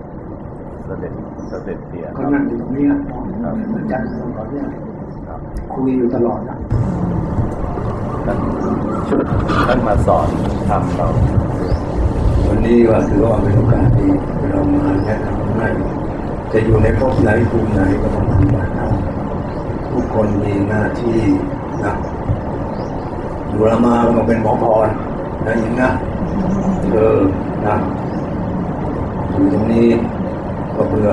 เสด็จเสด็จเตียก็นั่งอยู่ตรงนี้อะครับอาจารย์ขอเนี่ยครับคุยอยู่ตลอดนะท่านท่านมาสอนทำเรา วันนี้ก็ถือว่าเป็นโอกาสดีเรามาแนะนำ ให้จะอยู่ในภพไหนภูมิไหนก็ต้องปฏิบัติธรรมทุกคนมีหน้าที่นะอยู่ละมาก็ต้องเป็นหมอพรนะยิงนะเออนะอยู่ตรงนี้ก็เพื่อ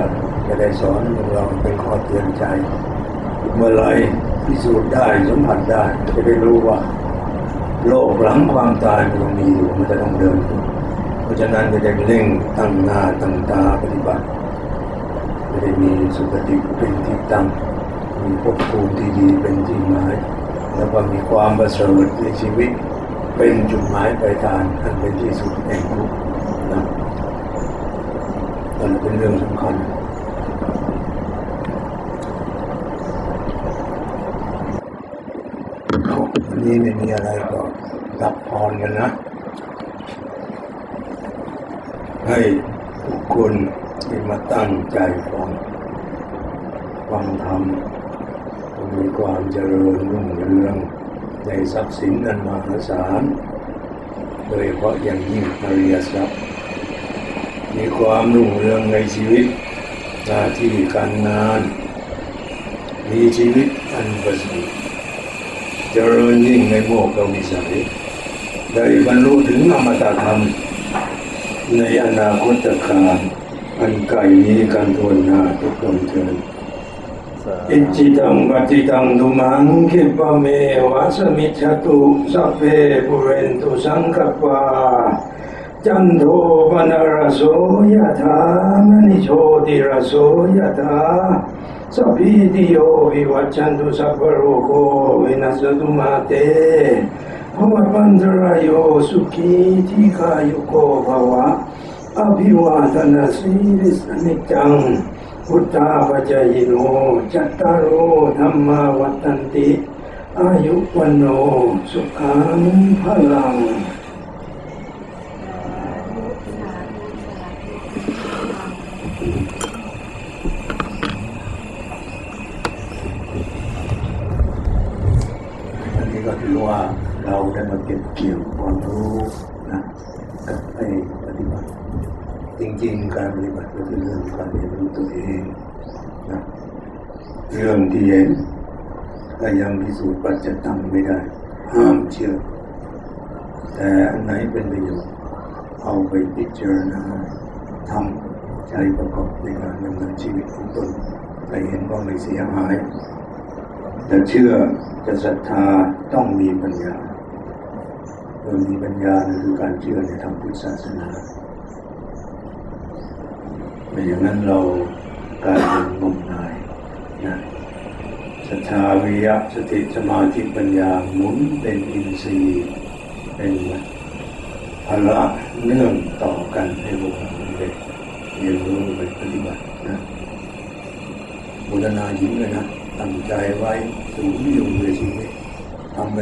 จะได้สอนเราเป็นข้อเตือนใจ เมื่อไรพิสูจน์ได้สัมผัสได้จะได้รู้ว่า โลกหลังความตายมันยังมีอยู่มันจะต้องเดิน เพราะฉะนั้นจะได้เร่งตั้งหน้าตั้งตา ได้มีสุขติเป็นที่ตั้งมีภพภูมิที่ดีเป็นที่หมาย แล้วก็มีความประเสริฐในชีวิต เป็นจุดหมายปลายทางอันเป็นที่สุดแห่งทุกข์นะมันเป็นเรื่องสำคัญวันนี้ไม่มีอะไรก็รับพรกันนะ ให้ทุกคนที่มาตั้งใจ ฟังฟังธรรมมีความเจริญรุ่งเรืองในทรัพย์สินอันมหาศาล โดยเฉพาะอย่างยิ่งอริยทรัพย์ มีความรุ่งเรืองในชีวิตหน้าที่การงาน มีชีวิตอันประเสริฐเจริญยิ่งในโมกขวิสัยได้บรรลุถึงอมตะธรรม ในอนาคตการอันไกลนี้การทวนหน้าทุกคนเทิน อิจิตังปฏิตังตุมังคิปะเมวะสมิจตุสัพเพปุเรนตุสังกปาจันโทปนรโสยะถามณิโชติรสโสยะถาสัพพิติโยวิวัจจันตุสัพพโรโควินัสตุมาเตภวะวันตรายโยสุขีทีคายุโกภวะอภิวาทนาสีริสนิจัง พุทธาปัจจยโนจัตตารโอธรรมาวัตันติ อายุวันโนสุขังพลัง เองนะเรื่องที่เห็นก็ยังพิสูจน์ปัจจตังไม่ได้ห้ามเชื่อ แต่อันไหนเป็นประโยชน์เอาไปพิจารณาทำใจประกอบในการดำเนินชีวิตของตนไปเห็นว่าไม่เสียหายจะเชื่อจะศรัทธาต้องมีปัญญาเมื่อมีปัญญาคือการเชื่อในทางพุทธศาสนาไม่อย่างนั้นเรา กายเป็นงมงายนะศรัทธาวิยะสติสมาธิปัญญาหมุนเป็นอินทรีย์เป็นพละเนื่องต่อกันให้พวกเราได้เรียนรู้ไปปฏิบัตินะบูรณายิ้มเลยนะตั้งใจไว้สูงอยู่ในชีวิตทำไป